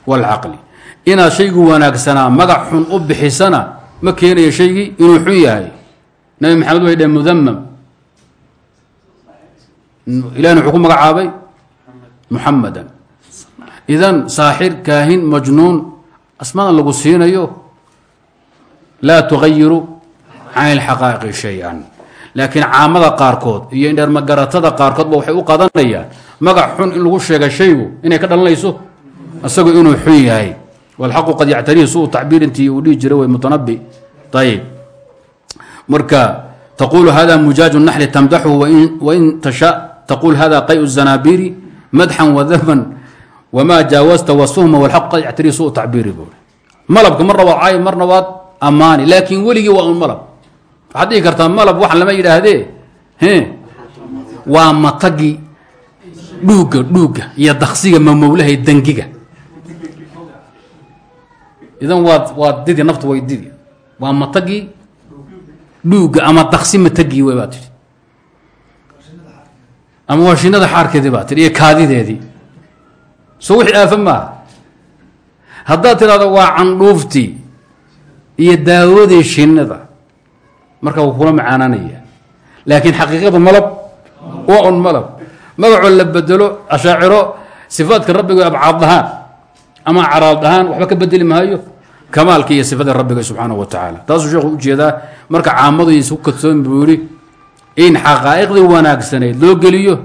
waalcaqli inaad shaygu wanaagsanaa magac xun u bixisana ma keenayo shaygii inuu xun yahay. Nabi maxamed way dhaheen mudamam ilahna wuxuu ku idan saaxir kaahin majnuun asmadan lagu siinayo laa tugayiru can ilxaqaa'iqi shay-an. Laakiin caamada qaarkood iyo indhermagaratada qaarkoodba waxay u qadanayaan magac xun in lagu sheega shaygu inay ka dhalanayso isagu inuu xun yahay. Walxaqu qad yactarihi suu tacbiirintii uu dhihi jiray way mutanabi ayib marka taqulu hada mujaaju naxli tamdaxu wain tasha taqul hada qayu zanabiri madxan wadaman wmaa jaawasta wasuhma wlxaq qad yactari suu tacbiiri buuri malabka marna waad caay marna waad ammaani laakiin weligii waa un malab waxaad dhihi kartaa malab wax lama yidhaahdee waa matagi dhuugga dhuugga iyo daksiga mamowlahay dangiga idan waad waad didi naftu way didi waa matagii dhuugga ama daksi matagii wey baa tihi ama waa shinada xaarkeedii baa tihi iyo kaadideedii so wixii aafa maaha haddaad tidhahdo waa candhuuftii iyo daawadii shinnida marka wuu kula macaananaya. Laakiin xaqiiqada malab waa un malab. Magacoo la bedelo ashaaciro sifaadka rabbiga abcaad ahaan ama caraad ahaan waxba ka bedeli maayo kamaalkii iyo sifada rabbiga subxaanahu wa tacaala. Taasuu sheekhu u jeedaa marka caamadu isu kadsoomi buu yihi in xaqaa'iqdii wanaagsanayd loo geliyo.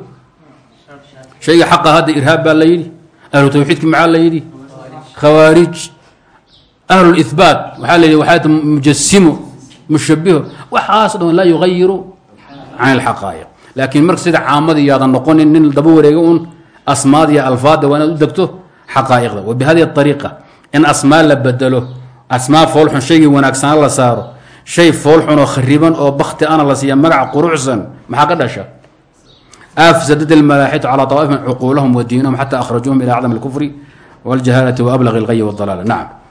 Shayga xaqa hadda irhaab baa la yidhi ahlu tawxiidki maxaa la yidhi? Khawaarij. Ahlu lihbaat waxaa la yidhi waxaa mujasimo mushabiho waxaas dhan laa yugayiru can alxaqaa'iq. Laakiin marka sida caamadii yaadan noqonin nin daba wareega un asmaad iyo alfaadda waa inaad u degto xaqaa'iqda. Wa bihadihi ariiqa in asmaa la bedelo asmaa foolxun shaygii wanaagsanaa la saaro shay foolxun oo khariban oo bakti ana la siiya magac quruxsan maxaa ka dhasha afsadat almalaaxatu calaa tawaa'if min cuquulahum wa diinahum xata akhrajuuhum ila acdam alkufri waاljahaalati waablag اlgay wاdalaala nacam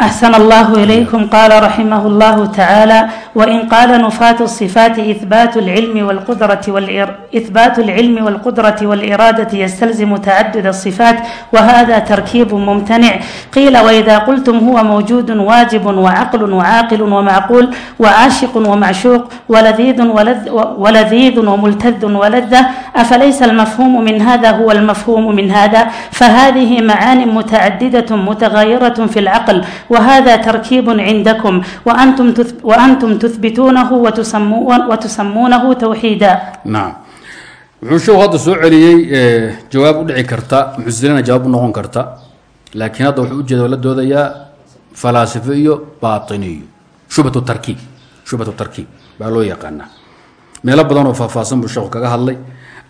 أحسن الله إليكم قال رحمه الله تعالى وإن قال نفاة الصفات إثبات العلم والقدرة والإر... إثبات العلم والقدرة والإرادة يستلزم تعدد الصفات وهذا تركيب ممتنع قيل وإذا قلتم هو موجود واجب وعقل وعاقل ومعقول وعاشق ومعشوق ولذيذ, ولذ ولذيذ وملتذ ولذة أفليس المفهوم من هذا هو المفهوم من هذا فهذه معاني متعددة متغيرة في العقل وهذا تركيب عندكم وأنتم, وأنتم تثبتونه وتسمونه توحيدا نعم wuxuu sheegu hadda soo celiyey jawaab u dhici karta muxsilina jawaab u noqon karta. Laakiin hadda wuxuu ujeeda la doodayaa falaasifo iyo bainiyo shubhatu tarkiib shubhatu tarkiib baa loo yaqaanaa. Meelo badan oo faahfaahsan buu sheekhu kaga hadlay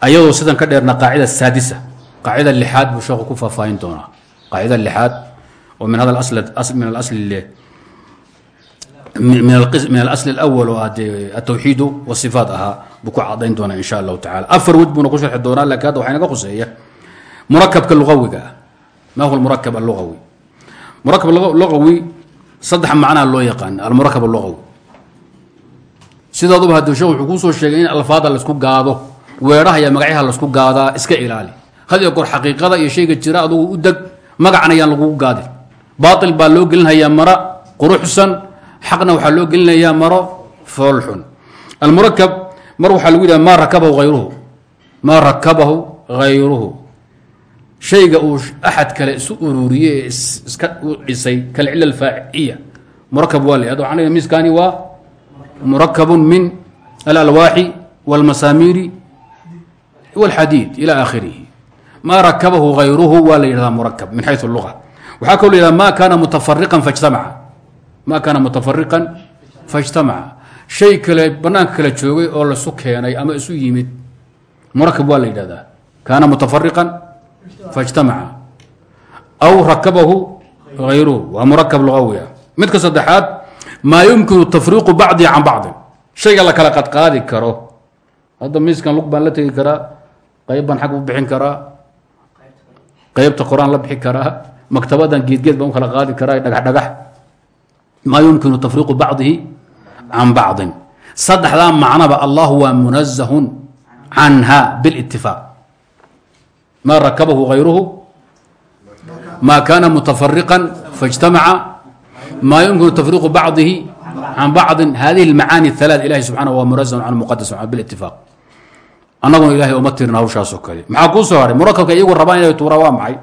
ayadoo sidan ka dheerna qaacida saadisa qaacida lixaad buu sheekhu ku faahfaahin doonaa. Qaacida lixaad oo min hada min alasli min alasl اlأwl oo ah dee atawxiidu wasifaat ahaa buu ku cadayn doonaa in sha allahu tacala afar wej buuna ku sharxi doonaa laakiin hadda waxaa inaga khuseeya murakabka lugawiga ah ma huwa murakab alugawi murakab lugawi saddex macnaa loo yaqaana almurakab alugawi sidooduba haddi shekh wuxuu kuusoo sheegay in alfaada la isku gaado weedhaha iyo magacyaha la isku gaadaa iska ilaali had iyo goor xaqiiqada iyo shayga jira adugu u deg magacna ayaan lagugu gaadin baail baa loo gelinhayaa mara quruxsan xaqna waxaa loo gelinayaa maro foolxun almurakab mar waxaa lagu yidhaha maa rakabahu hayruhu maa rakabahu hayruhu shayga uu axad kale isu ururiye ee iska dhisay kalcila alfaaciya murakab waa waxaan leeyahay miskani waa murakabun min alalwaaxi walmasaamiiri walxadiid ila aakhirihi. Maa rakabahu hayruhu waa la yidhahdaa murakab min xayu luga waxaa kaloo la ma kaana mutafariqan faijtamaca ma kaana mutafariqan faijtamaca shay kale banaanka kale joogay oo lasu keenay ama isu yimid murakab waa la yidhahdaa. Kaana mutafariqan faijtamaca aw rakabahu hayruhu waa murakab lugawi ah midka saddexaad maa yumkinu tafriiqu bacdi can bacdin. Shayga la kala qadqaadi karo. Hadda miiskan lug baan la tegi karaa qayb baan xag u bixin karaa qaybta qor-aan la bixi karaa maktabadan geedgeed baan u kala qaadi karaa dhagax dhagax maa yumkinu tafriiqu bacdihi can bacdin saddexdaa macnaba allahu waa munazahun canha bilitifaaq maa rakabahu hayruhu maa kaana mutafariqan faاjtamaca maa yumkinu tafriiqu bacdihi can bacdin hadihi اlmacaani اhalaث ilahi subxaanaه waa munazahun can muqadas bilitifaaq annaguna ilahay uma tirin hawshaasoo kale maxaa kuu soo haray murakabka iyagu rabaan inay tuura waa maxay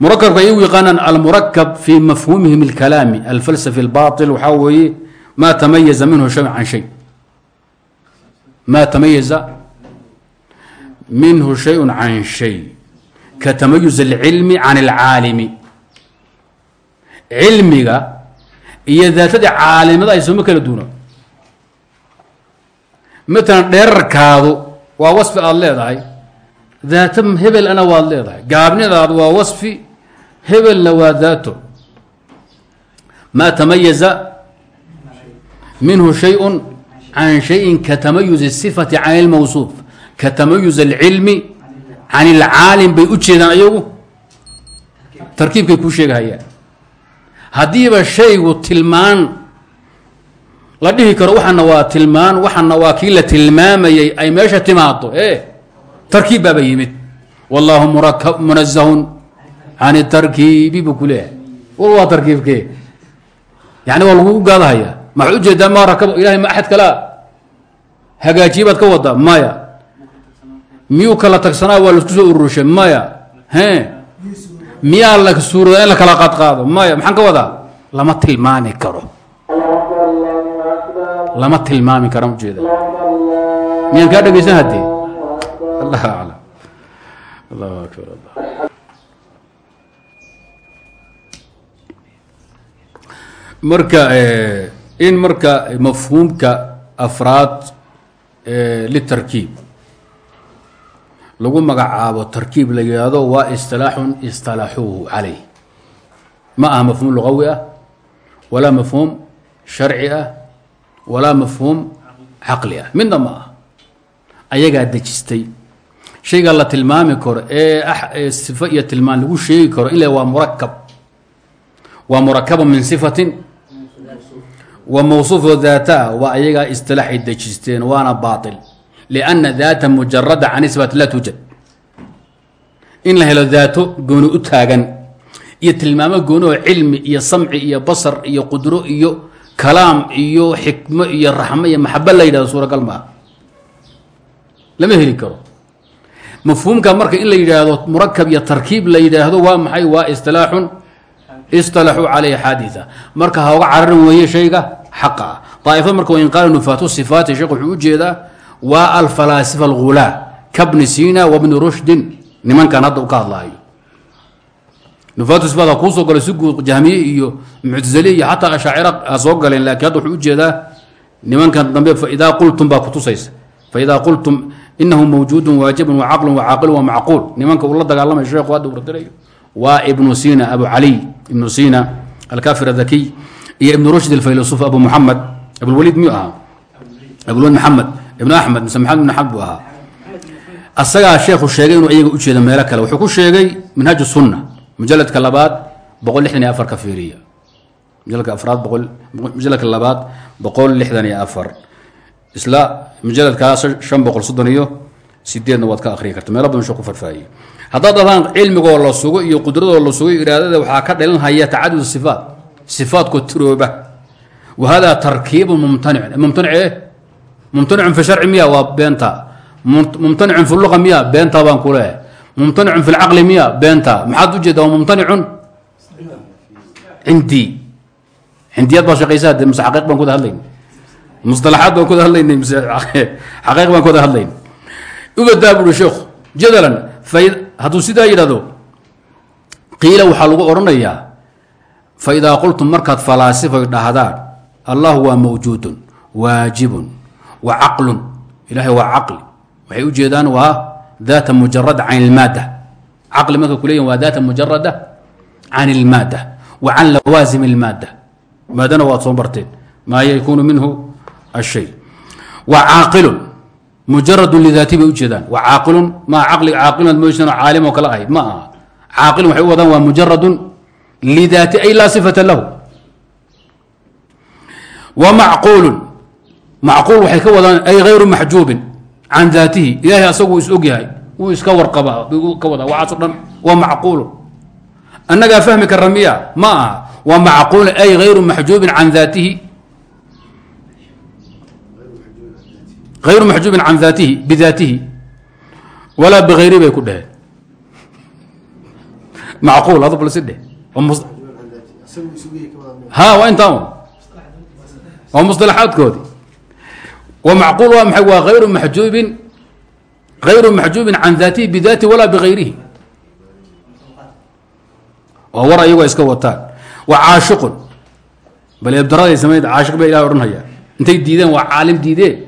murakabka iyagu yaqaanaan almurakab fi mafhuumihim اlkalaami alfalsafi اlbaطil waxaa weeye ma tamayaza minhu shay can shay ma tamayaza minhu shayءu can shay ka tamayuz اlcilmi can اlcaalimi cilmiga iyo daatadii caalimada ay sooma kala duuna matalan dheerarkaadu waa wasfi aada leedahay daatam hebelana waad leedahay gaabnidaad waa wasfi hebelna waa daato maa tamayaza minhu shay-un can shayin ka tamayuzi sifati can ilmawsuuf ka tamayuz alcilmi can ilcaalim bay u jeedaan ayagu tarkiibkay kuu sheegahayaan haddiiba shaygu tilmaan la dhihi karo waxana waa tilmaan waxana waa kii la tilmaamayay ay meesha timaado tarkiib baaba yimid murakab munazahun can tarkiibi buu ku leeyahay war waa tarkiibkee yani waa lagugu gaadahaya maxaad u jeedaa ma rakab ilahay ma axad kalea hagaajiye baad ka wadaa maya miyuu kala tagsanaa waa la isku soo ururushay maya he miyaa la suurada in la kala qaadqaado maya maxaan ka wadaa lama tilmaami karo lama tilmaami kara ujeeda miyaan kaa allah aclam allahu akbar marka in marka mafhuumka afraad litarkiib lagu magacaabo tarkiib la yihahdo waa istilaaxun istalaxuuhu calayh ma aha mafhuum lugawi ah walaa mafhuum sharci ah walaa mafhuum caqli ah midna ma ah ayagaa dejistay shayga la tilmaami karo ee sifo iyo tilmaan lagu sheegi karo ila waa murakab waa murakaba min sifatin. Wa mawsuufo daata ah waa ayagaa istilaaxay dejisteen waana baail lianna daata mujarada can isbat laa tuujad in la helo daato gooni u taagan iyo tilmaamo gooni oo cilmi iyo samci iyo basar iyo qudro iyo kalaam iyo xikmo iyo raxmo iyo maxabo la yidhahdo suuragal maaha. Lama heli karo mafhuumka marka in la yidhaahdo murakab iyo tarkiib la yidhaahdo waa maxay? Waa istilaaxun. Istalaxuu calayhi xaaditha marka ha uga cararan weeye shayga xaqa. Ah daa'ifada marka wain qaala nufaatu sifaati sheekh wuxuu u jeedaa waa alfalaasifa algulaa kabni sina wabni rushdin. Nimankan hadda u ka hadlaayo. Nufaatu sifaat ha kuusoo galo si guud jahmiye iyo muctazile iyo xataa ashaacira ha soo galeen laakiin hadda wuxuu u jeedaa nimankan dambe qultum baa kutusaysa faidaa qultum inahu mawjuudun waajibun wacaqlun wacaaqilun wamacquul nimanka uu la dagaalamay sheekhu hadda uradirayo waa ibnu sina abu caliy ibnu sina alkafir adakiy iyo ibnu rushd alfaylasuf abu muxamed abulwaliid miyuu ahaa abulwaliid maxamed ibnu axmed mise maxamed ibn xaq buu ahaa asagaa sheekhu sheegay inuu iyaga ujeedo meelo kale wuxuu ku sheegay minhaaj sunna mujaladka labaad boqol lixdan iyo afar ka fiiriya mujaladka afraad boqol mujaladka labaad boqol lixdan iyo afar isla mujaladkaa shan boqol soddon iyo sideedna waad ka akriyi karta. Meelo badan shee ku farfaahiyey haddaad adaan cilmigoo la sugo iyo qudradoo la sugo iraadada waxaa ka dhalinhaya tacadud sifaat sifaatko tirooba wa hada tarkiibun mumtanic mumtanice mumtanicun fi sharci miya waa beenta? Mumtanicun fi luqa miya beenta baan ku leehay mumtanicun fi lcaqli miya beenta? Maxaad ujeeda waa mumtanicun? Cindii cindiyad baa shaqaysaa de mise xaqiiq baan kuwada hadlayn musalaxaad baan kuwada hadlaynay mise xaqiiq baan kuwada hadlayn ubadaa buuri sheekhu jadalan hadduu sidaa yidhahdo qiila waxaa lagu odhanayaa fa idaa qultum markaad falaasifay dhahdaan allah waa mawjuudun waajibun wa caqlun ilahay waa caqli waxay ujeedaan waa daata mujarada can ilmaadda caqli marka kuleeyihin waa daata mujarada can ilmaadda wa can lawaasim ilmaadda maadana waad soo barteen maa yakunu minhu ashay wa caaqilun mujaradu lidaati bay ujeedaan waa caaqilun maa caqli caaqilun moysan caalim oo kale ahayd ma aha caaqilun waxay u wadaan waa mujaradun lidaati ay laa sifata lahu wa macquulun macquul waxay ka wadaan ay hayru maxjuubin can daatihi ilahay asagu is og yahay wuu iska warqabaa ka wadaa waxaaso dhan waa macquulun annagaa fahmi kara miya ma aha waa macquulun ay hayru maxjuubin can daatihi ayru maxjuubin can daatihi bidaatihi walaa bigayri bay ku dheheen macquul adu balsi dheh ha waa intaan waa musطalaxaadkoodi wa macquul waa maxay waa ayru maxjuubin غayru maxjuubin can daatihi bidaatihi walaa bigayrihi waa war ayago iska wataan wa caashiqun bal ebdaraday samayd caashiq ba ilahay odhanhaya intay diideen waa caalim diideen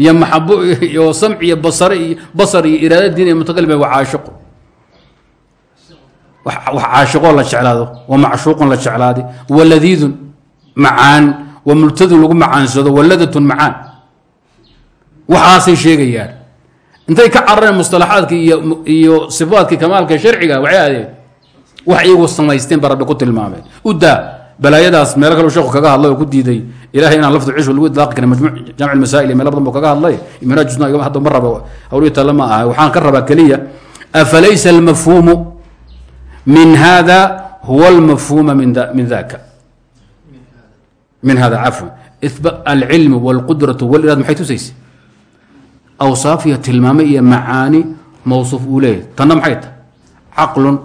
iyo maxabo iyo samc iyo basare iyo basar iyo iraada diin iyo mutakalim waa caashiqu wax la jeclaado wa macshuuqun la jeclaaday wa ladiidun macaan wa multadun lagu macaansado wa ladatun macaan. Waxaasay sheegayaan. Intay ka carareen musطalaxaadkii iyo iyo sifaatkii kamaalka sharciga waxay ahdeen wax iyagu samaysteen ba ku tilmaameen. U daa balaayadaas meelo kale sheeku kaga hadlay oo ku diiday ilahay inaan lafdu cishu lagu idlaaqi karin majmuuc jamc masaa'il iyo meelo badan buu kaga hadlay minhaaj usna hadda ma rabo hawlihii tale ma aha waxaan ka rabaa keliya afalaysa almafhuumu min hada huwa almafhuuma min daka min hada cafwan. Alcilmu walqudratu waliraad maxay tusaysa? Awsaaf iyo tilmaame iyo macaani mawsuuf uu leeyahy tanna maxay tahay? Caqlun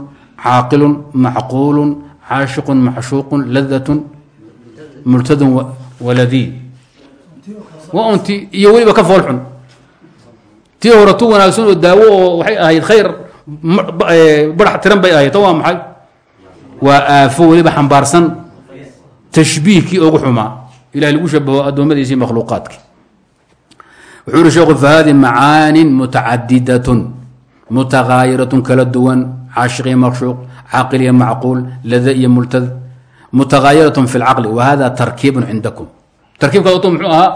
caaqilun macquulun caashiqun macshuuqun ladatun multadun waladii waa un ti iyo weliba ka fool xun tii hore tu wanaagsan oo daawo oo waxay ahayd khayr barax tiran bay ahayd ta waa maxay waa aafo weliba xambaarsan tashbiihkii ugu xumaa ilahay lagu shabaho addoommadiisii makhluuqaadki wuxuu yihi sheekhu fahadi macaanin mutacadidatun mutagaayiratun kala duwan caashiq iyo makshuuq caaqil iyo macquul lada iyo multad mutagaayiratun fi lcaqli wa hada tarkiibun cindakum tarkiibkaad wato muxuu ahaa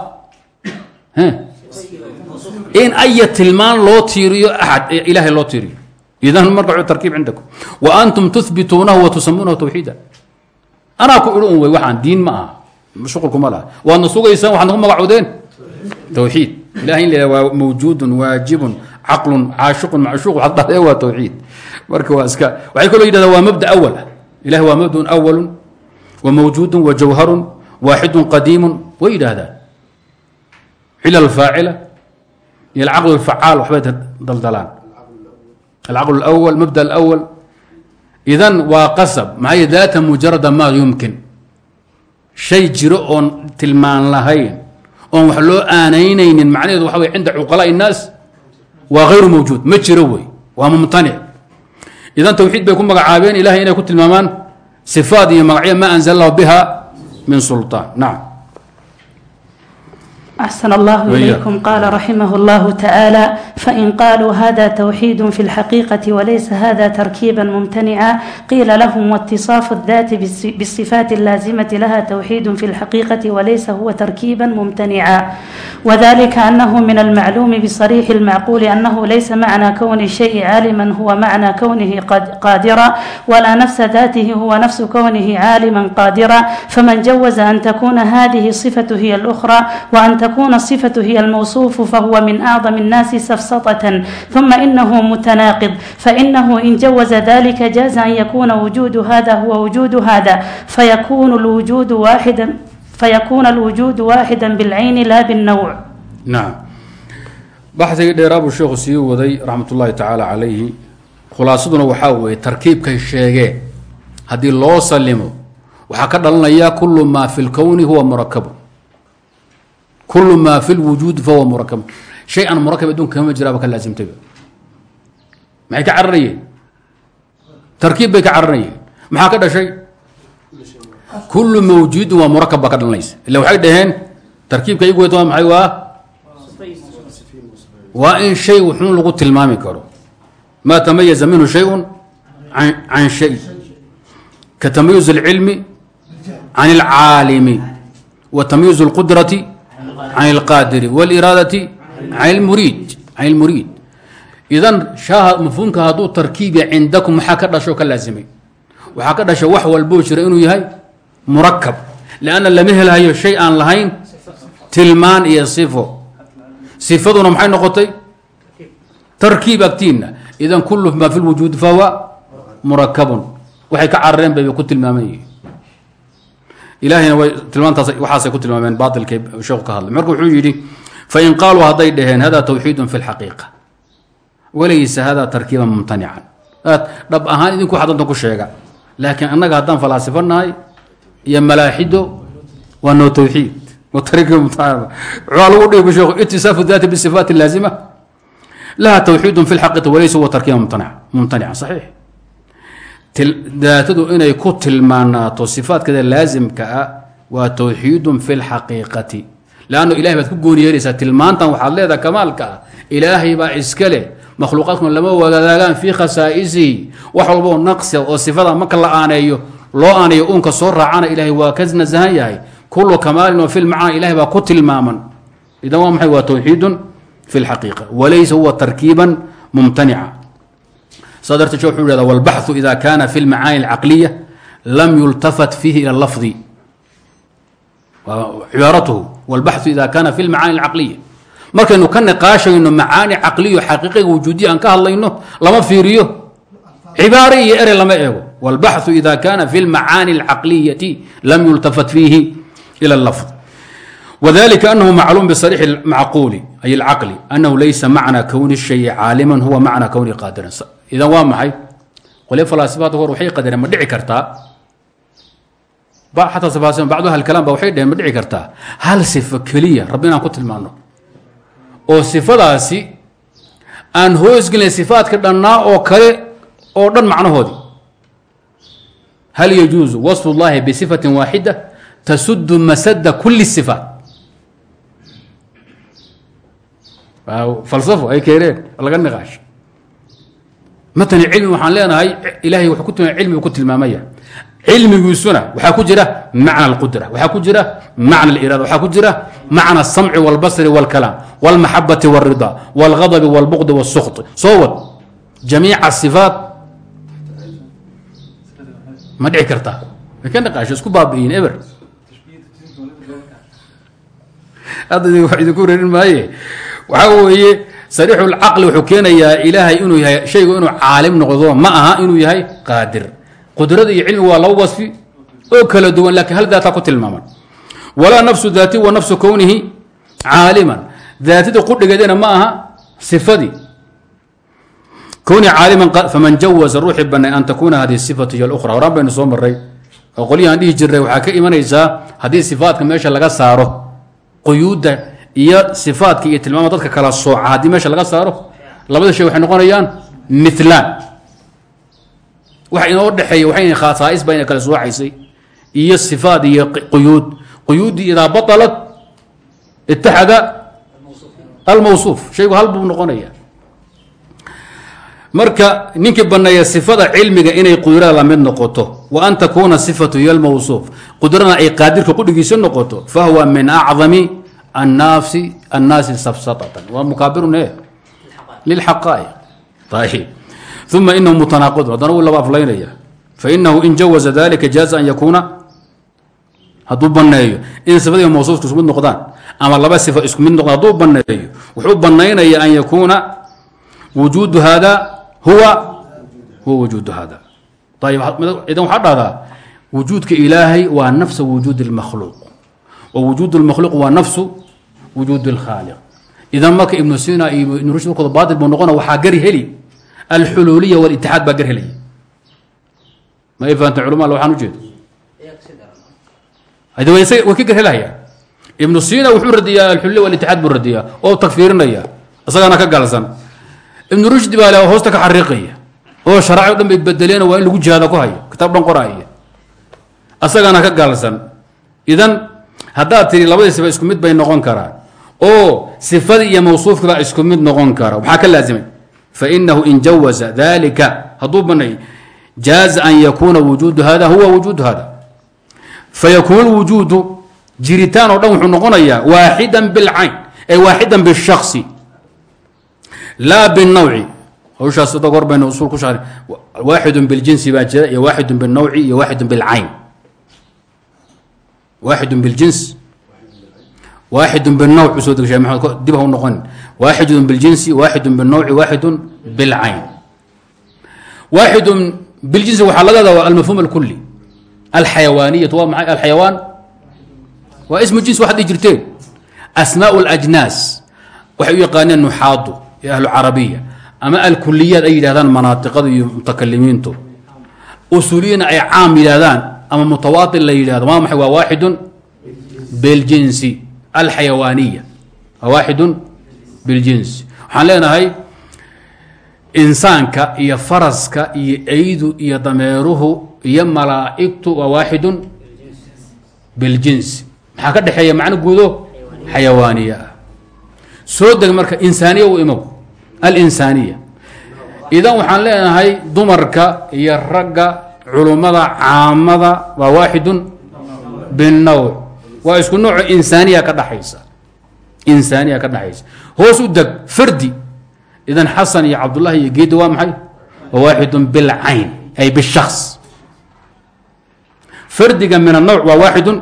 in aya tilmaan loo tiiriyo axad ilahay loo tiiriyo idan marka tarkiib cindakum wa antum tuhbituunahu wa tusamuunahu tawxiida anaa ku idhi un wey waxaan diin ma aha shuqulkuma laha waadna sugaysaan waxaad nagu magacoodeen tawxiid ilahay in la mawjuudun waajibun caqlun caashiqun macshuuq waxaad dhahdeen waa tawxiid. Marka waa iska waxay kaloo yidhahdaa waa mabda awal. Ah ilahi mabdun awalun wa mawjuudun wa jawharun waaxidun qadiimun way yidhaahdaan. Cilal faacila iyo alcaql alfacaal waxbay daldalaan. Alcaql alawal mabda alawal idan waa qasab maxay daata mujarada maa yumkin. Shay jiro oon lahayn oon wax loo aanaynaynin macnaheedu waxa wey cinda cuqalaa innaas waa hayru mawjuud ma jiro wey. Waa mumtanic idan tawxiid bay ku magacaabeen ilahay inay ku tilmaamaan sifaat iyo magacyo ma anzala biha min sulطaan nacam أحسن الله إليكم قال رحمه الله تعالى فإن قالوا هذا توحيد في الحقيقة وليس هذا تركيبا ممتنعا قيل لهم واتصاف الذات بالصفات اللازمة لها توحيد في الحقيقة وليس هو تركيبا ممتنعا وذلك أنه من المعلوم بصريح المعقول أنه ليس معنى كون الشيء عالما هو معنى كونه قادرا ولا نفس ذاته هو نفس كونه عالما قادرا فمن جوز أن تكون هذه الصفة هي الأخرى وأن تكون الصفة هي الموصوف فهو من أعظم الناس سفسطة ثم إنه متناقض فإنه إن جوز ذلك جاز أن يكون وجود هذا هو وجود هذا فيكون الوجود واحدا فيكون الوجود واحدا بالعين لا بالنوع نعم baxdigii dheeraa buu sheekhu sii waday raxmat ullaahi tacaala calayhi khulaasaduna waxaa weeye tarkiibkay sheegeen haddii loo salimo waxaa ka dhalanaya kullu maa fi lkowni huwa murakabun kullu maa fi lwujuudi fahuwa murakabun shay aan murakab adduunka kama jiraaba ka laasimtayba maxay ka cararayeen tarkiib bay ka cararayeen maxaa ka dhashay kullu mawjuudin waa murakab baa ka dhalanaysa illa waxay dhaheen tarkiibka iyagu waa maxay waa waa in shay wuxuun lagu tilmaami karo maa tamayaza minhu shayun can shay ka tamayuz اlcilmi can اlcaalimi wa tamayuz اlqudrati can اlqaadiri wاliraadati can muriid can lmuriid idan shaaha mafhuumka hadduu tarkiibiya cindakum maxaa ka dhasho ka laasimay waxaa ka dhasha wax walbuu jira inuu yahay murakab lanna lama helhayo shay aan lahayn tilmaan iyo sifo sifaduna maxay noqotay tarkiib agtiinna idan kulu maa fi lwujuud fahuwa murakabun waxay ka carareen bayba ku tilmaaman ilahayna way tilmaantaas waxaasay ku tilmaameen baailkay sheeku ka hadlay. Marka wuxuu yidhi fain qaaluu hadday dhaheen hada tawxiidun fi lxaqiiqa walaysa hada tarkiiban mumtanican. Dhab ahaan idinku waxaa dantan ku sheega. Laakiin annaga haddaan falaasifo nahay iyo malaaxido waa noo tawxiid lagu dhigi sheekhu itisaafu daati bisifaat laazima. Laha tawxiidun fi lxaqiiqi walaysa huwa tarkiiba mumtanica saxiix daatadu inay ku tilmaanaato sifaatkeeda laasimka ah waa tawxiidun fi lxaqiiqati leanno ilahay baad ku gooni tilmaantan waxaad leedaha kamaalka ah. Ilaahay baa iska leh makhluuqaadkuna lama wadaagaan fii khasaa'isihi wax walboo naqsia oo sifada marka la aaneeyo loo aaneeyo uunka soo raacana ilaahay waa ka nasahan yahay. Kullu kamaalin oo fi lmacna ilahay baa ku tilmaaman. Idan waa maxay? Waa tawxiidun fi lxaqiiqa walaysa huwa tarkiiban mumtanica saa darteed wuxuu yhahda walbaxu ida kana fi lmacaani alcaqliya lam yultafat fiihi ila lafdi cibaaratuhu walbaxu ida kana fi lmacaani alcaqliya markaynu ka niqaashayno macaani caqliyo xaqiiqiga wujuudiya aan ka hadlayno lama fiiriyo. Cibaare iyo ere lama eego. Walbaxu ida kana fi lmacaani alcaqliyati lam yultafat fiihi ila lafd wdalika anahu macluum bsariix macquuli ay اlcaqli anahu laysa macna kowni shayi caaliman huwa macna kowni qaadiran idan waa maxay qolya falaasifaadka hor waxay qadareen ma dhici kartaa sifaat bacdu ahli kalaam ba waxay dheheen ma dhici kartaa hal sifo keliya rabbi inaan ku tilmaano oo sifadaasi aan hoosgelin sifaadka dhannaa oo kale oo dhan macnahoodii hal yajuuzu wasfu llahi bisifatin waaxida tasudu masada kuli sifaat falsafo ay keeneen laga niqaash. Matani cilmi waxaan leenahay ilahay wuxuu ku tilmaamay cilmigu ku tilmaamaya. Cilmigiisuna waxaa ku jira macna alqudra waxaa ku jira macna aliraada waxaa ku jira macna asamci walbasri walkalaam walmaxabati walrida walgadabi walbuqdi wasukhti soo wad jamiica sifaat ma dhici kartaa. Way ka niqaasho isku baabi'iin eber. Hadda idinku reerin maaye waxaa weeye sariixu lcaqli wuxuu keenayaa ilaahay inuu yahay shaygu inuu caalim noqdo ma aha inuu yahay qaadir. Qudrada iyo cilmigu waa laba wasfi oo kala duwan lakiin hal daataa ku tilmaaman. Walaa nafsu daati wa nafsu kownihi caaliman. Daatida qudhigeedina ma aha sifadii kownihi caaliman faman jawaza ruuxii banay an takuna hadihi sifatu hiy اlأkhra horaan baynu soo maray oo qolyahaan ka imanaysaa haddii sifaatka meesha laga saaro quyuudda iyo sifaadka iyo tilmaama dadka kala sooca haddii meesha laga saaro labada shay waxay noqonayaan milaan waxa inoo dhexeeya waxay khasaais baa ina kala soocaysay iyo sifaad iyo quyuud. Quyuuddii idaa batalat itaxada almawsuuf. Shaygu hal buu noqonaya marka ninkii baneeya sifada cilmiga inay qudrada la mid noqoto wa an takuuna sifatu hiy almawsuuf. Qudrana ay qaadirka qudhigiisa noqoto fahuwa min acdami annaasi annaasi safsatatan waa mukaabirun lilxaqaa'iq ayib uma inahu mutanaaqidun haddana wuu laba aflaynaya fainahu in jawaza dalika jaaza an yakuuna hadduu in sifada iyo mawsuufka isku mid noqdaan ama laba sifa isku mid noqdaan hadduu wuxuu banaynaya an yakuuna wujuudu hada huwa huwa wujuudu hada ayib idan waxaa dhahdaa wujuudka ilaahay waa nafsa wujuudi اlmakhluuq wa wujuud اlmakhluuq waa nafsu wujuud اlkhaaliq idan marka ibnu sina iyo ibnu rushd warkooda baatil buu noqona waxaa gari heli. Alxuluuliya walitixaad baa gar helaya ma ay fahanteen culama waxaan ujeedo way ka gar helahayaan ibnu sina wuxuu radiyaa alxululiya walitixaad buu radiyaa oo takfiirinaya isagaana ka gaalsan ibnu rushdi baa le hoosta ka xariiqaya oo sharaaci o dhan bay bedeleen waa in lagu jihaada ku hayo kitaab dhan qoraya asagaana ka gaalsan idan haddaad tiri labadii sifa isku mid bay noqon karaan oo sifadii iyo mawsuufkiibaa isku mid noqon kara. Maxaa ka laazimay fainahu in jawaza dalika hadduu banay jaaza an yakuuna wujuudu hada huwa wujuudu hada fayakuun lwujuudu jiritaan oo dhan wuxuu noqonayaa waaxidan bilcayn ay waaxidan bishasi laa binawci hawshaas hor baynu usul ku shar waaxidun biljinsi baa jira iyo waaxidun binawci iyo waaxidun bilcayn shee maxamed dib ha u noqon waaxidun biljinsi waaxidun binawci waaxidun bilcayn waaxidun biljinsi waxaa laga almafhum alkuli alxayawaaniyatu waa maxay alxayawaan waa ismu jins waxaad dhihi jirteen asmaa اlajnaas waxay u yaqaaneen nuxaadu iyo ahlu carabiya ama alkuliyaad ay yidhahdaan manaatiqada iyo mutakalimiintu usuuliyana ay caam yidhahdaan ama mutawaail la yidhahdo waa maxay? Waa waaxidun biljinsi alxayawaaniya. Waa waaxidun biljinsi waxaan leenahay insaanka iyo faraska iyo eydu iyo dameeruhu iyo malaa'igtu waa waaxidun biljinsi maxaa ka dhexeeya macno guudo? Xayawaaniya. Ah soo deg marka insaaniya u imow alinsaaniya. Idan waxaan leenahay dumarka iyo ragga culummada caamada waa waaxidun binawc waa isku nooco insaaniya ka dhaxaysa. Insaaniya ka dhaxaysa. Hoos u deg fardi idan xasan iyo cabdullahi iyo geedda waa maxay? Waa waaxidun bilcayn ay bishaks fardiga min anawc waa waaxidun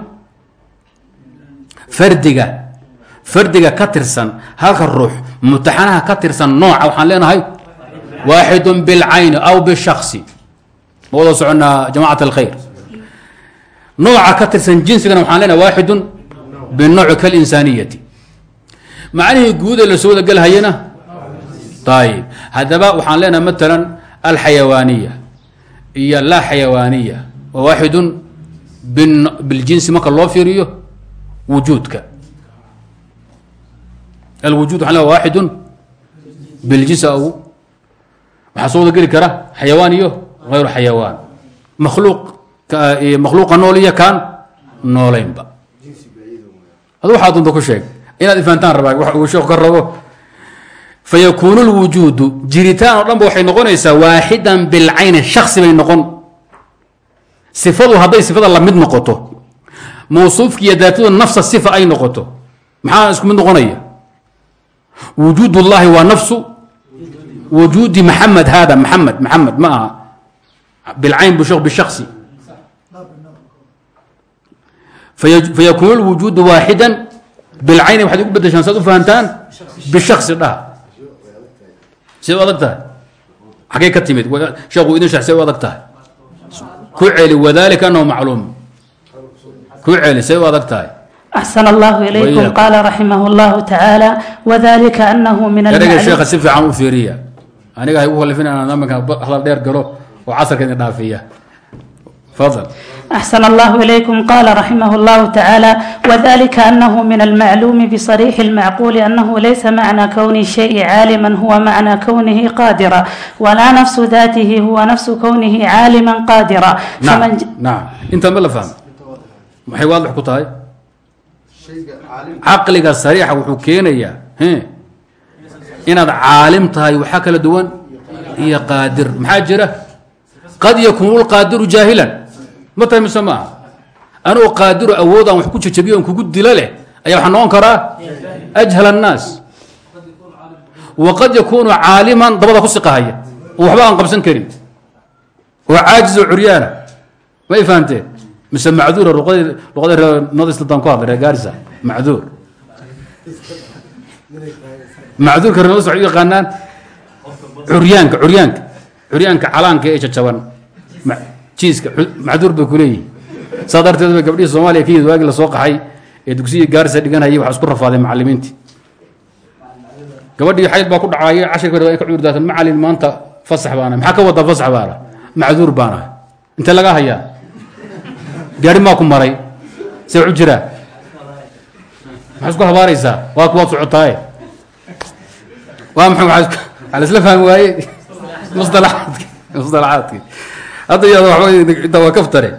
fardiga fardiga ka tirsan halka ruux mutaxanaha ka tirsan nooca waxaan leenahay waaxidun bilcayni aw bishasi ma wada soconaa jamacat alkhayr nooca ka tirsan jinsigana waxaan leenahay waaxidun binooci kalinsaaniyati macnihii guud ee la soo wada gelhayana ayib haddaba waxaan leenahay matalan alxayawaaniya iyo laa xayawaaniya waa waaxidun biljinsi marka loo fiiriyo wujuudka alwujuud waa waaxidun biljinsi waxaa soo wada geli kara xayawaan iyo hayru xayawaan maluuq makhluuqa nool iyo kaan noolaynba ad waxaa dunta ku sheeg inaad ifaantaan rabaa wax uu sheeku ka rabo fayakuunu lwujuudu jiritaan oo dhan ba waxay noqonaysaa waaxidan bilcayni shaksi bay noqon sifadu hadday sifada la mid noqoto mawsuufkiiyo daatadu nafsa sifa ay noqoto maxaa isku mid noqonaya wujuud اllahi waa nafsu wujuudi maxamed hada maxamed maxamed ma aha bilcayn bishasi fayakuunu lwujuudu waaxidan bilcayni waxaad ugu bedashaan saad u fahantaan bishasi dhaha siday u adag tahay xaggay ka timid sheekhu idin shax siday u adag tahay ku celi wadalika anahu macluum ku celi siday u adag tahay axsan allah ilaykum qaala raximah llahu tacaala wadalika anahu min ereyga sheekha si fiican u fiiriya aniga hay ugu kalifin inaan aminka hadal dheer galo oo casarka idin dhaafiya fadal أحسن الله إليكم قال رحمه الله تعالى وذلك أنه من المعلوم بصريح المعقول أنه ليس معنى كون الشيء عالما هو معنى كونه قادرا ولا نفس ذاته هو نفس كونه عالما قادرا nacam فمن ج... nacam intaan ma la fahmo maxay waadix ku tahay caqliga sariixa wuxuu keenayaa he inaad caalim tahay waxaa kala duwan iyo qaadir maxaa jira qad yakuunu lqaadiru jaahilan ma tahay mise anuu qaadiru awood aan wax ku jajabiyo on kugu dilo leh ayaa waxaa noqon karaa ajhal annaas. Waqad yakuunu caaliman dabada ku siqahaya. Waxba aan qabsan karin. Oo caajiz oo ma y fahamteen mise macduura luqada reer nodistan ku hadlay reer gaarisa macduur. Macduurka nodis waxay curyaanka calaanka ee jajaban. Jiiska macduur bay kuleeyihin saa darteed bay gabdhihii soomaaliya ka yimid waagii la soo qaxay ee dugsigii gaarisa dhiganayay waxaa isku rafaadeen macalimiintii gabadhii xayd baa ku dhacaya cashirka ay ka cuurdaatan macalin maanta fasax baana maxaa ka wadaa fasax baana? Macduur baana. Intee laga hayaa gaari maa ku maray see u jiraa maxaa isku habaaraysaa? Waa kuwaad socotaaye waa maxay waxaa la isla fahmi waaye musdalaxaadki hadda iyada waxba inta waa kaftare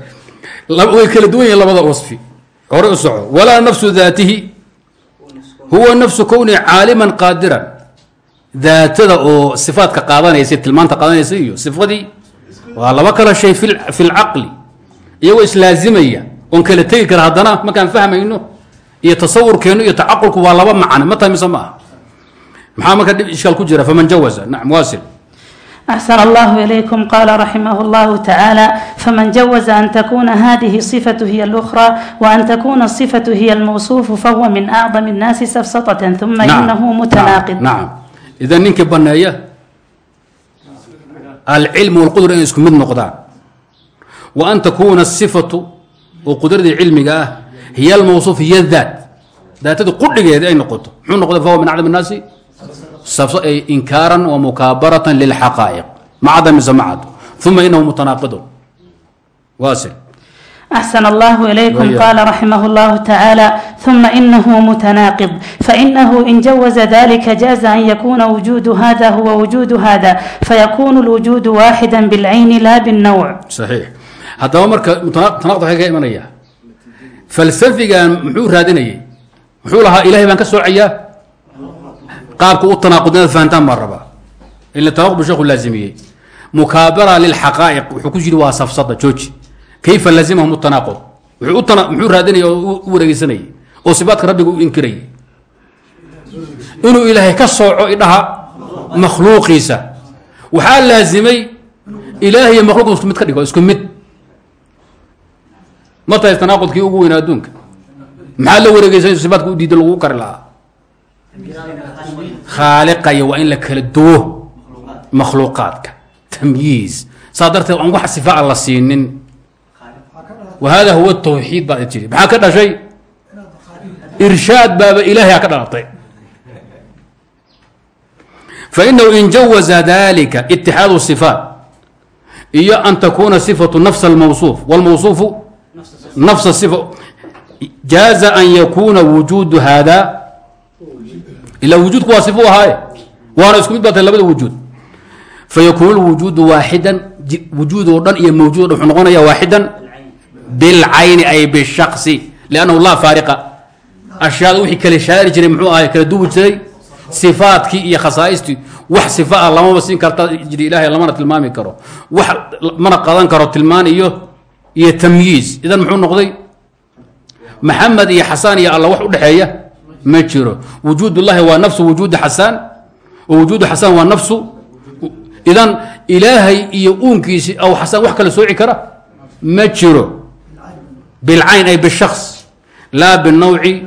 laba- way kala duwan yihiin labada wasfi. Hore u soco. Walaa nafsu daatihi. Huwa nafsu kowni caaliman qaadiran. Daatada oo sifaadka qaadanaysa tilmaanta qaadanaysa iyo sifadii waa laba kala shay fi lcaqli iyagoo islaazimaya. Oon kala tegi kara haddana markaan fahmayno iyo tasawurkeennu iyo tacaqulku waa laba macne ma tahay mise ma aha maxaa marka dhib ishkaal ku jira? Faman jawaza. Nacam waasil أحسن الله إليكم قال رحمه الله تعالى فمن جوز أن تكون هذه الصفة هي الأخرى وأن تكون الصفة هي الموصوف فهو من أعظم الناس سفسطة ثم إنه متناقض nacam idan ninkii baneeya alcilmu walqudra inay isku mid noqdaan wa an takuuna asifatu oo qudradii cilmiga ah hiya almawsuuf hiya daat daatadu qudhigeedi ay noqoto muxuu noqday fahuwa min acdam الnaasi safs- ay inkaaran wa mukaabaratan lilxaqaa'iq ma cadda mise ma caddo uma inahu mutanaaqidun waasil أحسن الله إليكم وإياك. قال رحمه الله تعالى ثم إنه متناقض فإنه إن جوز ذلك جاز أن يكون وجود هذا هو وجود هذا فيكون الوجود واحدا بالعين لا بالنوع saxiix haddaba marka mutana- tanaaqud waxay ka imanaya falsafigan muxuu raadinayay muxuu lahaa ilahay baan ka soocayaa Qaabka u tanaaqud inaad fahantaan baan rabaa ila tanaaqud sheekhu laazimiyey. Mukaabara lilxaqaa'iq wuxuu ku yidhi waa safsada jooji. Kayfa laazimahum tanaaqud? Wuxuu u tana muxuu raadinaya oo u- wareegeysanayay oo sibaadka rabbiga u inkirayay inuu ilaahay ka sooco idhaha makhluuqiisa. Waxaa laazimay ilaah iyo isku mid ka dhigo isku mid. Ma tahay tanaaqudkii ugu weynaa adduunka? Maxaa la wareegeysan sibaadka u diida lagu kari lahaa khaaliqaya waa in la kala duwo makhluuqaadka tamyiiz. Saa darteed wax sifaa la siinin. Wa hada huwa tawxiid baad jiri. Maxaa ka dhashay? Irshaad baaba ilaahay ka dhalatay. Fainahu in jawaza dalika itixaadu sifaat iyo an takuna sifatu nafs almawsuuf. Wاlmawsuufu nafsa sifa jaaza an yakuuna wujuudu haada ilaa wujuudku waa sifa u ahaaye. Waana isku mid baa tahay labada wujuud. Fayakuunu lwujuudu waaxidan wujuud oo dhan iyo mawjuud o dhan wuxuu noqonaya waaxidan bilcayni ay bishaqsi liannahu laa faariqa. Ashyaada wixii kala shaari jiray muxuu ahay kala duwi jiray iyo khasaaistii wax sifa ah lamaba siin karta jiri ilaahay lamana tilmaami karo. Wax mana qadan karo tilmaan iyo iyo tamyiiz. Idan muxuu noqday maxamed iyo xasaan iyo alla wax udhexeeya ma jiro. Wujuudullahi waa nafsu wujuudi xasaan. Wujuudu xasaan waa nafsu. Idan ilaahay iyo uunkiisi aw xasaan wax kala sooci kara ma jiro. Bilcayn ay bishaks laa binawci.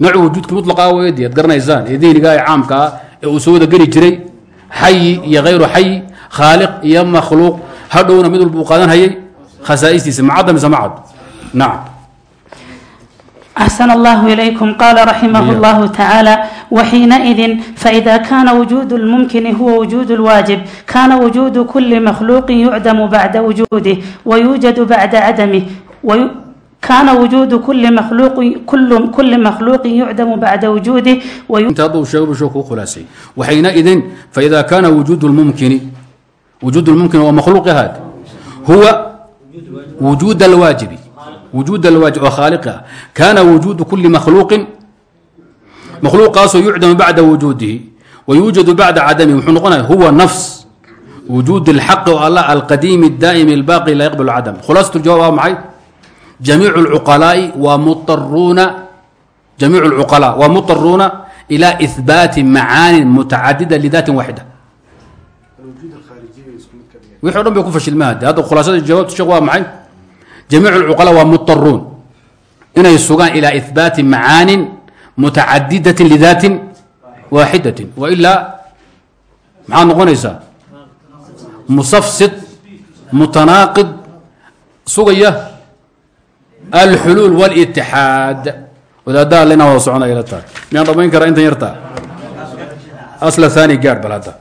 Nooc wujuudka mulaqa weydi ad garanaysaan. Ee dihniga ee caamka ah ee uu soo wada geli jiray. Xayi iyo hayru xayi khaaliq iyo makhluuq. Hadhowna mid walba uu khasaa'istiisa mise macad. Nacam أحسن الله إليكم قال رحمه إياه. الله تعالى وحينئذ فإذا كان وجود الممكن هو وجود الواجب كان وجود كل مخلوق يعدم بعد وجوده ويوجد بعد عدمه وي كان وجود كل مخلوق كل كل مخلوق يعدم بعد وجوده وي inta hadda uu sheego buu ku khulaasay waxaynaidin faida kaana wujuud lmumkini wujuud lmumkin waa makhluuqi haad huwa wujuud alwaajibi wujuud alwaajib oo khaaliqi ah kaana wujuudu kuli makhluuqin makhluuqaasoo yucdamu bacda wujuudihi wayuujadu bacda cadamihi wuxuu noqonaya huwa nafs wujuud اlxaqi oo allah alqadiimi اdaa'imi اlbaaqi laa yaqbal cadam khulaasatu jawaab waa maxay jamiicu اlcuqalaa'i waa muaruuna jamiic اlcuqalaa waa muطaruuna ilى ihbaati macaanin mutacadida lidaatin waaxida wixi o dhan bay ku fashilma hade hadda khulaasada jawaabtu sheekh waa maxay jamiic cuqala waa mudaruun inay sugaan ilaa ibaati macaanin mutacadidati lidaatin waaxidatin wailaa maxaad noqonaysaa? musafsid mutanaaqid sugaya alxuluul wاlitixaad wadaadaha lena wada socona ila tahay miyaan dhamayn karaa intan yartaa? Asla haani gaar bal hadda.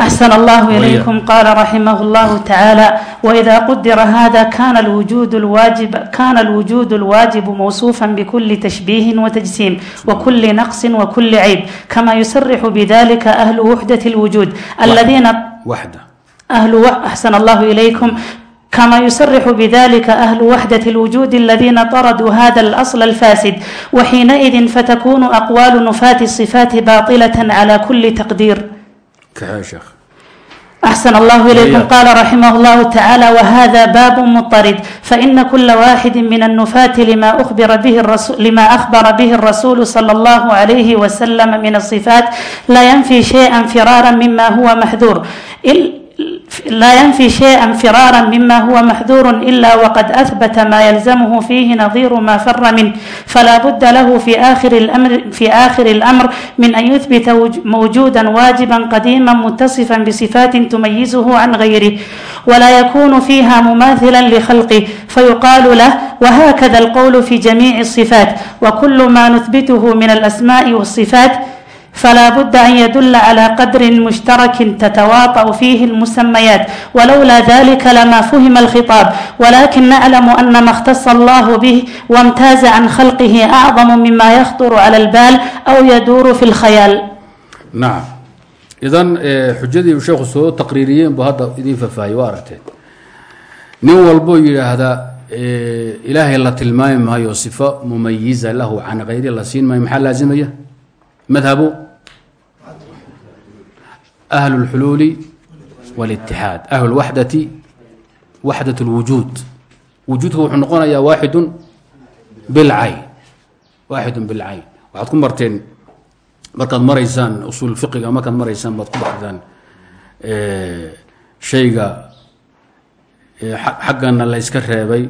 أحسن الله إليكم قال رحمه الله تعالى وإذا قدر هذا كان الوجود الواجب كان الوجود الواجب موصوفا بكل تشبيه وتجسيم وكل نقص وكل عيب كما يصرح بذلك أهل وحدة الوجود الذين وحدة أهل أحسن الله إليكم كما يصرح بذلك أهل وحدة الوجود الذين طردوا هذا الأصل الفاسد وحينئذ فتكون أقوال نفاة الصفات باطلة على كل تقدير أحسن الله إليكم قال رحمه الله تعالى وهذا باب مضطرد فإن كل واحد من النفاة لما أخبر به الرسول لما أخبر به الرسول صلى الله عليه وسلم من الصفات لا ينفي شيئا فرارا مما هو محذور laa yanfi shayئa firaara mima huwa maxduur ila waqad ahbata maa yalzamhu fiihi nadiiru maa fara min falaa budda lahu fi aakhiri اlأmr min an yuhbita mawjuda waajiba qadiima mutasifا bصifaatin tumayizhu can غayrih wlaa yakunu fiiha mumaahila lkhalqih fayuqaalu lah whakada اlqowl fi jamiici الصifaat wkul ma nuhbithu min اlasmaءi wالصifaat ما نثبته من الأسماء والصفات فلا بد أن يدل على قدر مشترك تتواطأ فيه المسميات ولولا ذلك لما فهم الخطاب ولكن نعلم أن ما اختص الله به وامتاز عن خلقه أعظم مما يخطر على البال أو يدور في الخيال nacam idan eh, xujadii uu sheekhu soo taqriiriyeen buu hadda idiin faahfaahiyey waa aragteen nin walboo yidhaahda eh, ilaahay la tilmaami maayo sifo mumayiza lahu can kayri la siin maayo maxaa laazimaya madhabu ahlu اlxuluuli wاlitixaad ahlu lwaxdati waxdat اlwujuud wujuudka wuxuu noqonayaa waaxidun bilcayn waaxidun bilcayn waxaad ku marteen markaad maraysaan usuul fiqiga markaad maraysaan baad ku baxdaan shayga eh, xa- xaggana la yska reebay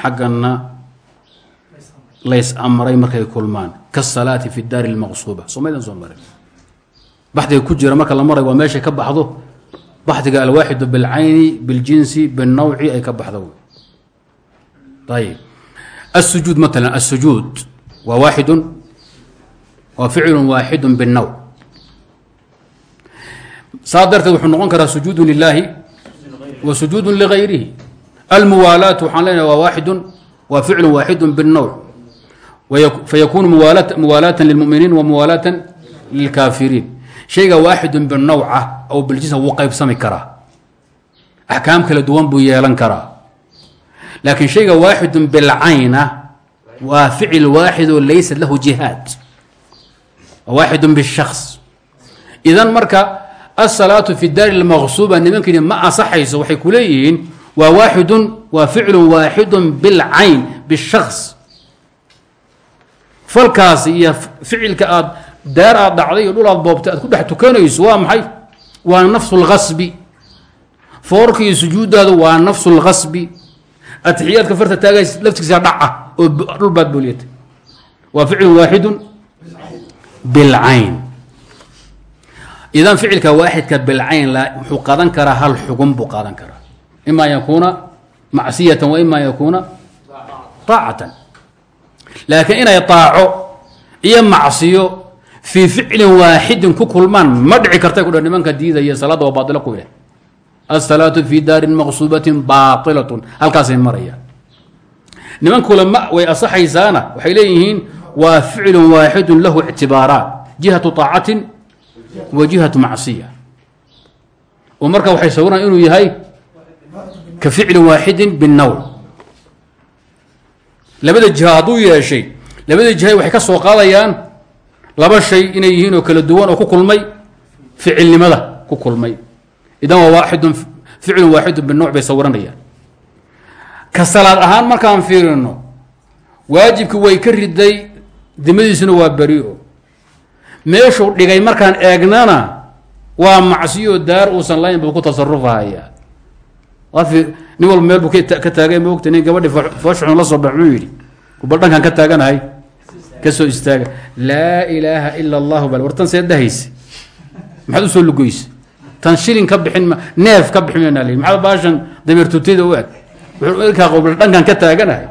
xaggana lays amray markay kulmaan kasalaati fi daari lmaqsuuba somaydan soo marin baxdiga ku jira marka la maray waa meeshay ka baxdo baxdiga alwaaxidu bilcayni biljinsi binawci ay ka baxdo ayib الsujuud mala الsujuud waa waaxidu waa ficlu waaxidu bالnaw saa darteed wuxuu noqon karaa sujuudu lilaahi wa sujuudu ligayrihi almuwaalaat waxaan leenahay waa waaxidun waa ficlu waaxidu biاnnowc fayakunu muwaalaatan lilmuminiin wa muwaalaatan lilkaafiriin shayga waaxidun binowca oo biljinsa wuu qaybsami karaa. Axkaam kala duwan buu yeelan karaa. Laakiin shayga waaxidun bilcayna waa ficil waaxidoo laysa lahu jihaad. Waaxidun bishaks idan marka asalaatu fi daari lmaqsuuba nimankii ma asaxayso waxay ku leeyihiin waa waaxidun waa ficlu waaxidun bilcayn bishaks falkaasi iyo ficilka aad daar aad dhacday iyo dhul boobtay aad ku dhex tukanayso waa maxay? Waa nafsu lkasbi foorka iyo sujuuddaadu waa nafsu lkasbi atixiyaadka farta taagays laftigiisa dhaca oo dhul baad booliyatay waa ficlu waaxidun bilcayn idan ficilka waaxidka bilcayn muxuu qaadan karaa hal xugun buu qaadan karaa. Ima yakuuna macsiyatan wa ima an yakuuna aacatan laakiin inay aaco iyo macsiyo fii ficlin waaxidin ku kulmaan ma dhici kartay ku dha nimanka diidaya salaadda waa baailo ku leh asalaatu fii daarin maqsuubatin baailatun halkaasay marayaan. Nimankule ma way asaxaysaana waxay leeyihiin waa ficlu waaxidun lahu ictibaaraat jihatu طaacatin wa jihatu macsiya. Oo waxay sawiraan inuu yahay ka ficli waaxidin binnowc labada jiha hadduu labada jiha waxay ka soo qaadayaan laba shay inay yihiin oo kala duwan oo ku kulmay ficilnimada ku kulmay. Idan waa waaidun ficlun waaxidun binuuc bay sawiranayaan ka salaad ahaan markaan fiirino waajibki way ka riday dimadiisuna waa beri-o meeshuu dhigay markaan eegnana waa macsiyo daar uusan layn buu ku tasarufahaya nin walba meel buu ka taagay ma ogta nin gabadhi foosxun la soo bax muxuu yidhi bal dhankaan ka taaganahay ka soo istaaga laa ilaaha ila allahu bal war tan see dhahayse maxaad u soo tan shilin ka bixin ma neef ka bixin mayna lii baashan dameertutida u wuxuu ilkaa qobl dhankaan ka taaganahay?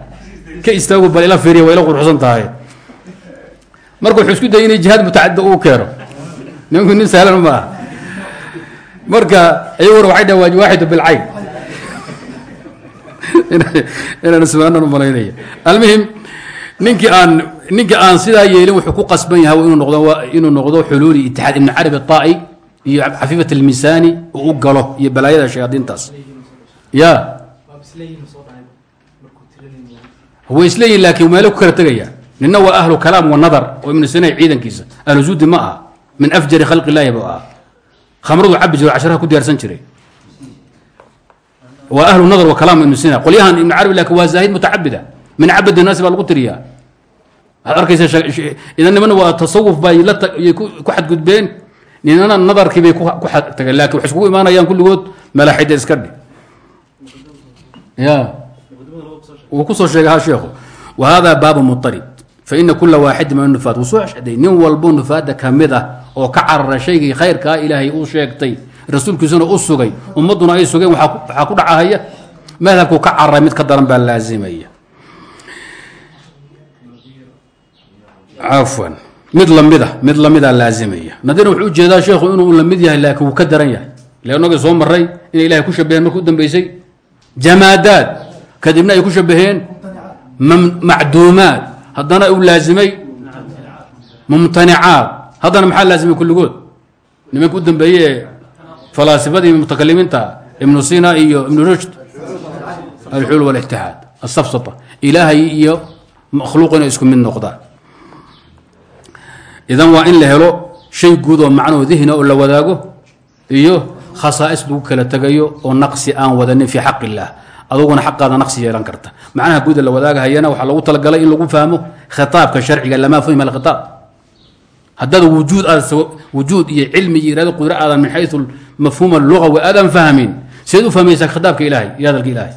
Ka istaagu bal ila fiiriya waa ila tahay. Marka wuxuu isku dayay inay jihaad uu keeno. Ninku nin sahlan ma marka iyaguna waxay dhaha waa waaxidu bilcayn inaan ismaanan u malaynaya. Almuhim ninkii aan ninka aan sidaa yeelin wuxuu ku qasban yahay inuu noqdo xuluuli itixaad ibn carabi طaa'i iyo xafiifat اlmisaani oo u galo iyo balaayada shayaadiintaas. Ya. Way isleeyihin laakiin meelo ku kala tegaya. Nina waa ahlu kalaam wanadar oo ibnu sina ciidankiisa. Ahlu zuudi ma aha. Min afjari khalqi illaahi bu aha khamradu cabi jiro casharaha ku diyaarsan jiray waa ahlu nadar wa kalaam ibnu sina qolyahan ibn carabi laakiin waa zaahid mutacabida. Min cabad naasi baa lagu tiriyaa waxaad arkaysa waa tasawuf bay ku xadgudbeen. Ninana nadarkii bay ku tageen laakiin waxay iskugu imaanayaan kulligood malaaxida iska dhi ya wuu ku soo sheegay ha sheekhu. Wa baabu muطarib faina kula waaxidi min nufaad. Wuu soo xeshaday nin walbo nufaada ka mid ah oo ka carara shaygii khayrkaa ilaahay uu sheegtay rasuulkiisuna u sugay ummadduna ay sugeen waxaa ku dhacahaya. Madhabku ka cararay mid ka daran baa laazimaya cafwan. Mid lamida mid lamida laazimaya. Nadina wuxuu u jeedaa sheekhu inuu la mid yahay laakiin wuu ka daran yahay. Leannagii soo maray inay ilahay ku shabaheen markii u dambeysay. Jamaadaad kadibna ay ku shabaheen macduumaad. Haddana uu laazimay mumtanicaad. Haddana maxaa laazimay kulligood? Nimanka u dambeeye falaasifadii mutakalimiinta ibnu sina iyo ibnu rushd. Alxuul walitixaad asafsata ilaahay iyo makhluuq inay isku mid noqdaan idan waa in la helo shay guud oo macnoo dihna oo la wadaago iyo khasaa'is lagu kala tegayo oo naqsi aan wadanin fii xaq aduguna xaqaada naqsi yeelan karta. Macnaha guuda la wadaagahayana waxaa lagu talagalay in lagu fahmo khitaabka sharciga lamaa fahima alkhitaab haddaad wujuud aad wujuud iyo cilmi iyo qudro aadan min xayu mafhuum alugawi aadan fahmin. Seed u khitaabka ilahay iyo hadalka ilaahay.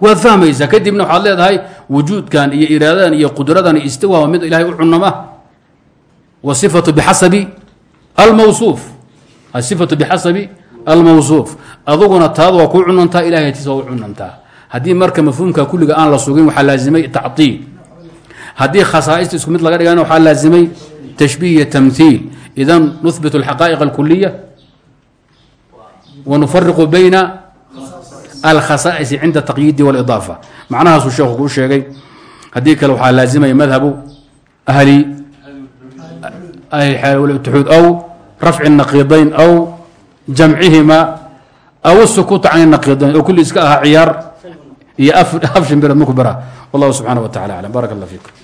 Waad kadibna waxaad leedahay wujuudkan iyo iraadadan iyo qudradan waa mid ilahay u cunama wasifatu bixasabi almawsuuf asifatu bixasabi almawsuuf aduguna taada waa kuu cunantaa ilahay tiisa waa u cunantaa haddii marka mafhuumka kulliga aan la sugin waxaa laazimay tactiil haddii khasaa'ista isku mid laga dhigana waxaa laazimay tashbiih iyo tamhiil idan nuhbitu alxaqaa'iq alkuliya wa nufariqu bayna alkhasaa'isi cinda taqyiidi wاlidaafa macnahaasuu sheekhu kuu sheegay haddii kale waxaa laazimaya madhabu ahli ahliuxuud aw rafci naqiidayn aw jamcihima aw sukuuta can naqiidayn oo kulli iska ahaa ciyaar iyo af shimbirad maku bara wallahu subxaana wa tacala aclam barak allah fiikum